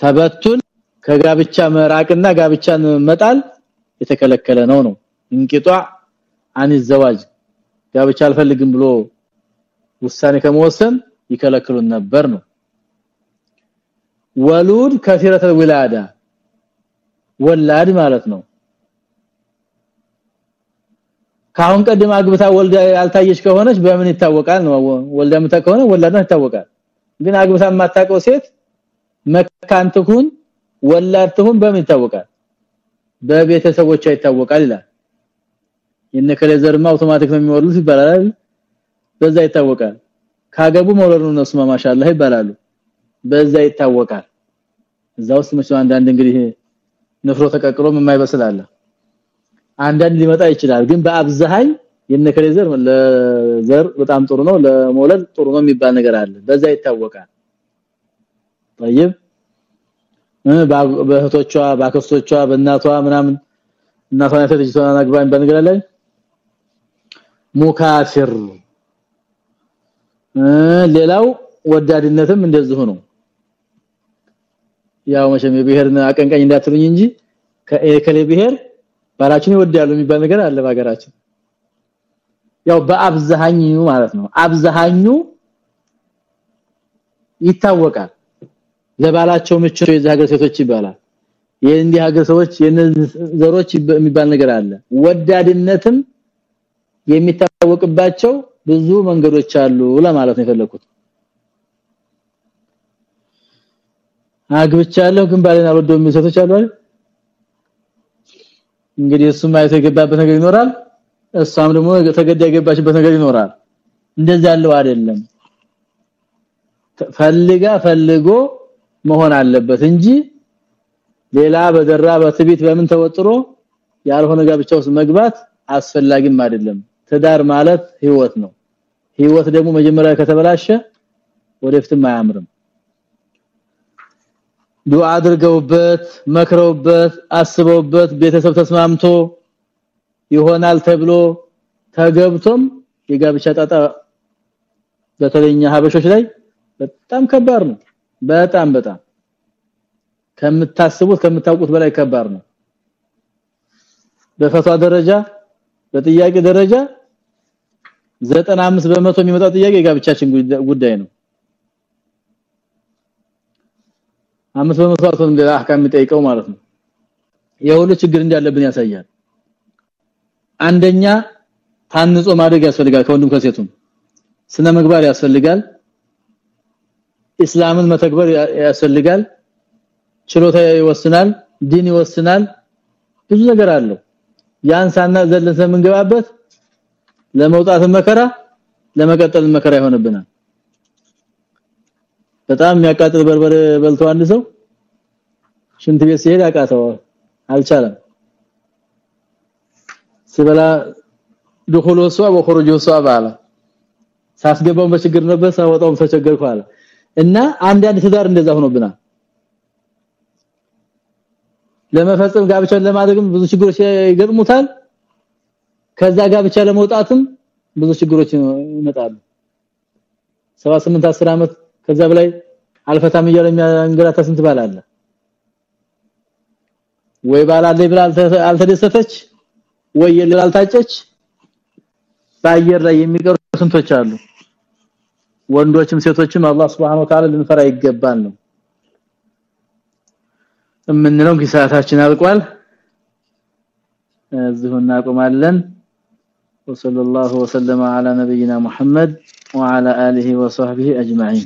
ተበቱል ከጋብቻ መራቅና ጋብቻን መጣል የተከለከለ ነው ነው እንቂጧ አን الزواج ጋብቻ አልፈልግም ብሎ ውሳኔ ከመወሰን ይከለክሉን ነበር ነው ወሉድ ከሲረተ ዊላዳ ወላድ ማለት ነው። ካሁን ቀደም አግብታ ወልዳ ያልታየች ከሆነች በምን ይታወቃል ነው? ወልዳ ምታ ከሆነ ወላዳ ይታወቃል። ግን አግብታ የማታውቀው ሴት መካን ትሁን ወላድ ትሁን በምን ይታወቃል? በቤተሰቦቿ ይታወቃል ይላል። የነከለ ዘርማ አውቶማቲክ ነው የሚወርዱት ይባላል በዛ ይታወቃል። ካገቡ መውለድ ነው እነሱ ማሻአላህ ይባላሉ። በዛ ይታወቃል እዛ ውስጥ መቼም አንዳንድ እንግዲህ ንፍሮ ተቀቅሎ የማይበስል አለ አንዳንድ ሊመጣ ይችላል ግን በአብዛኝ የነከለ ዘር ለዘር በጣም ጥሩ ነው ለመውለድ ጥሩ ነው የሚባል ነገር አለ በዛ ይታወቃል طيب በእህቶቿ ባክስቶቿ በእናቷ ምናምን እናቷ ልጅ ተናግባኝ በነገር ላይ ሙካፊር ሌላው ወዳድነትም እንደዚሁ ነው ያው መቼም የብሔርን አቀንቃኝ እንዳትሉኝ እንጂ ከከለ ብሔር ባላችን ይወዳሉ የሚባል ነገር አለ በሀገራችን። ያው በአብዛኙ ማለት ነው። አብዛኙ ይታወቃል። ለባላቸው ምቹ የዚህ ሀገር ሴቶች ይባላል። የእንዲህ ሀገር ሰዎች ዘሮች የሚባል ነገር አለ። ወዳድነትም የሚታወቅባቸው ብዙ መንገዶች አሉ ለማለት ነው የፈለኩት አግብቻለሁ ግን ባሌን አልወደውም የሚሰቶች አሉ አይደል? እንግዲህ እሱም አይቶ የገባበት ነገር ይኖራል እሷም ደግሞ ተገዳ የገባችበት ነገር ይኖራል። እንደዚህ ያለው አይደለም። ፈልጋ ፈልጎ መሆን አለበት እንጂ ሌላ በደራ በትቢት በምን ተወጥሮ ያልሆነ ጋብቻ ውስጥ መግባት አስፈላጊም አይደለም። ትዳር ማለት ህይወት ነው። ህይወት ደግሞ መጀመሪያ ከተበላሸ ወደፊትም አያምርም ዱዓ አድርገውበት መክረውበት አስበውበት ቤተሰብ ተስማምቶ ይሆናል ተብሎ ተገብቶም የጋብቻ ጣጣ በተለኛ ሀበሾች ላይ በጣም ከባድ ነው። በጣም በጣም ከምታስቡት ከምታውቁት በላይ ከባድ ነው። በፈቷ ደረጃ በጥያቄ ደረጃ 95 በመቶ የሚመጣው ጥያቄ የጋብቻችን ጉዳይ ነው አምስት በመቶ አቶን እንደ አህካም የሚጠይቀው ማለት ነው። የሁሉ ችግር እንዳለብን ያሳያል። አንደኛ ታንጾ ማደግ ያስፈልጋል ከወንዱም ከሴቱም። ስነ ምግባር ያስፈልጋል። እስላምን መተግበር ያስፈልጋል። ችሎታ ይወስናል ዲን ይወስናል። ብዙ ነገር አለው። ያንሳና ዘለሰ ምንገባበት ለመውጣት መከራ ለመቀጠል መከራ ይሆንብናል በጣም የሚያቃጥል በርበሬ በልቶ አንድ ሰው ሽንት ቤት ሲሄድ አቃተው አልቻለም ሲበላ دخول وسوا وخروج وسوا ባለ ሳስገባው በችግር ነበር ሳወጣው ተቸገርኩ አለ እና አንዳንድ ትዳር እንደዛ ሆኖብናል ለመፈጸም ጋብቻን ለማድረግም ብዙ ችግሮች ይገጥሙታል ከዛ ጋብቻ ለመውጣትም ብዙ ችግሮች ይመጣሉ 78 10 አመት ከዛ በላይ አልፈታም እያለ የሚያንገላታ ስንት ባል አለ ወይ ባላለ ብላ አልተደሰተች ወይ የላልታጨች በአየር ላይ የሚቀሩ ስንቶች አሉ ወንዶችም ሴቶችም አላህ Subhanahu Wa Ta'ala ልንፈራ ይገባል ነው የምንለው ጊዜያታችን አልቋል እዚሁ እናቆማለን وصلى الله وسلم على نبينا محمد وعلى اله وصحبه اجمعين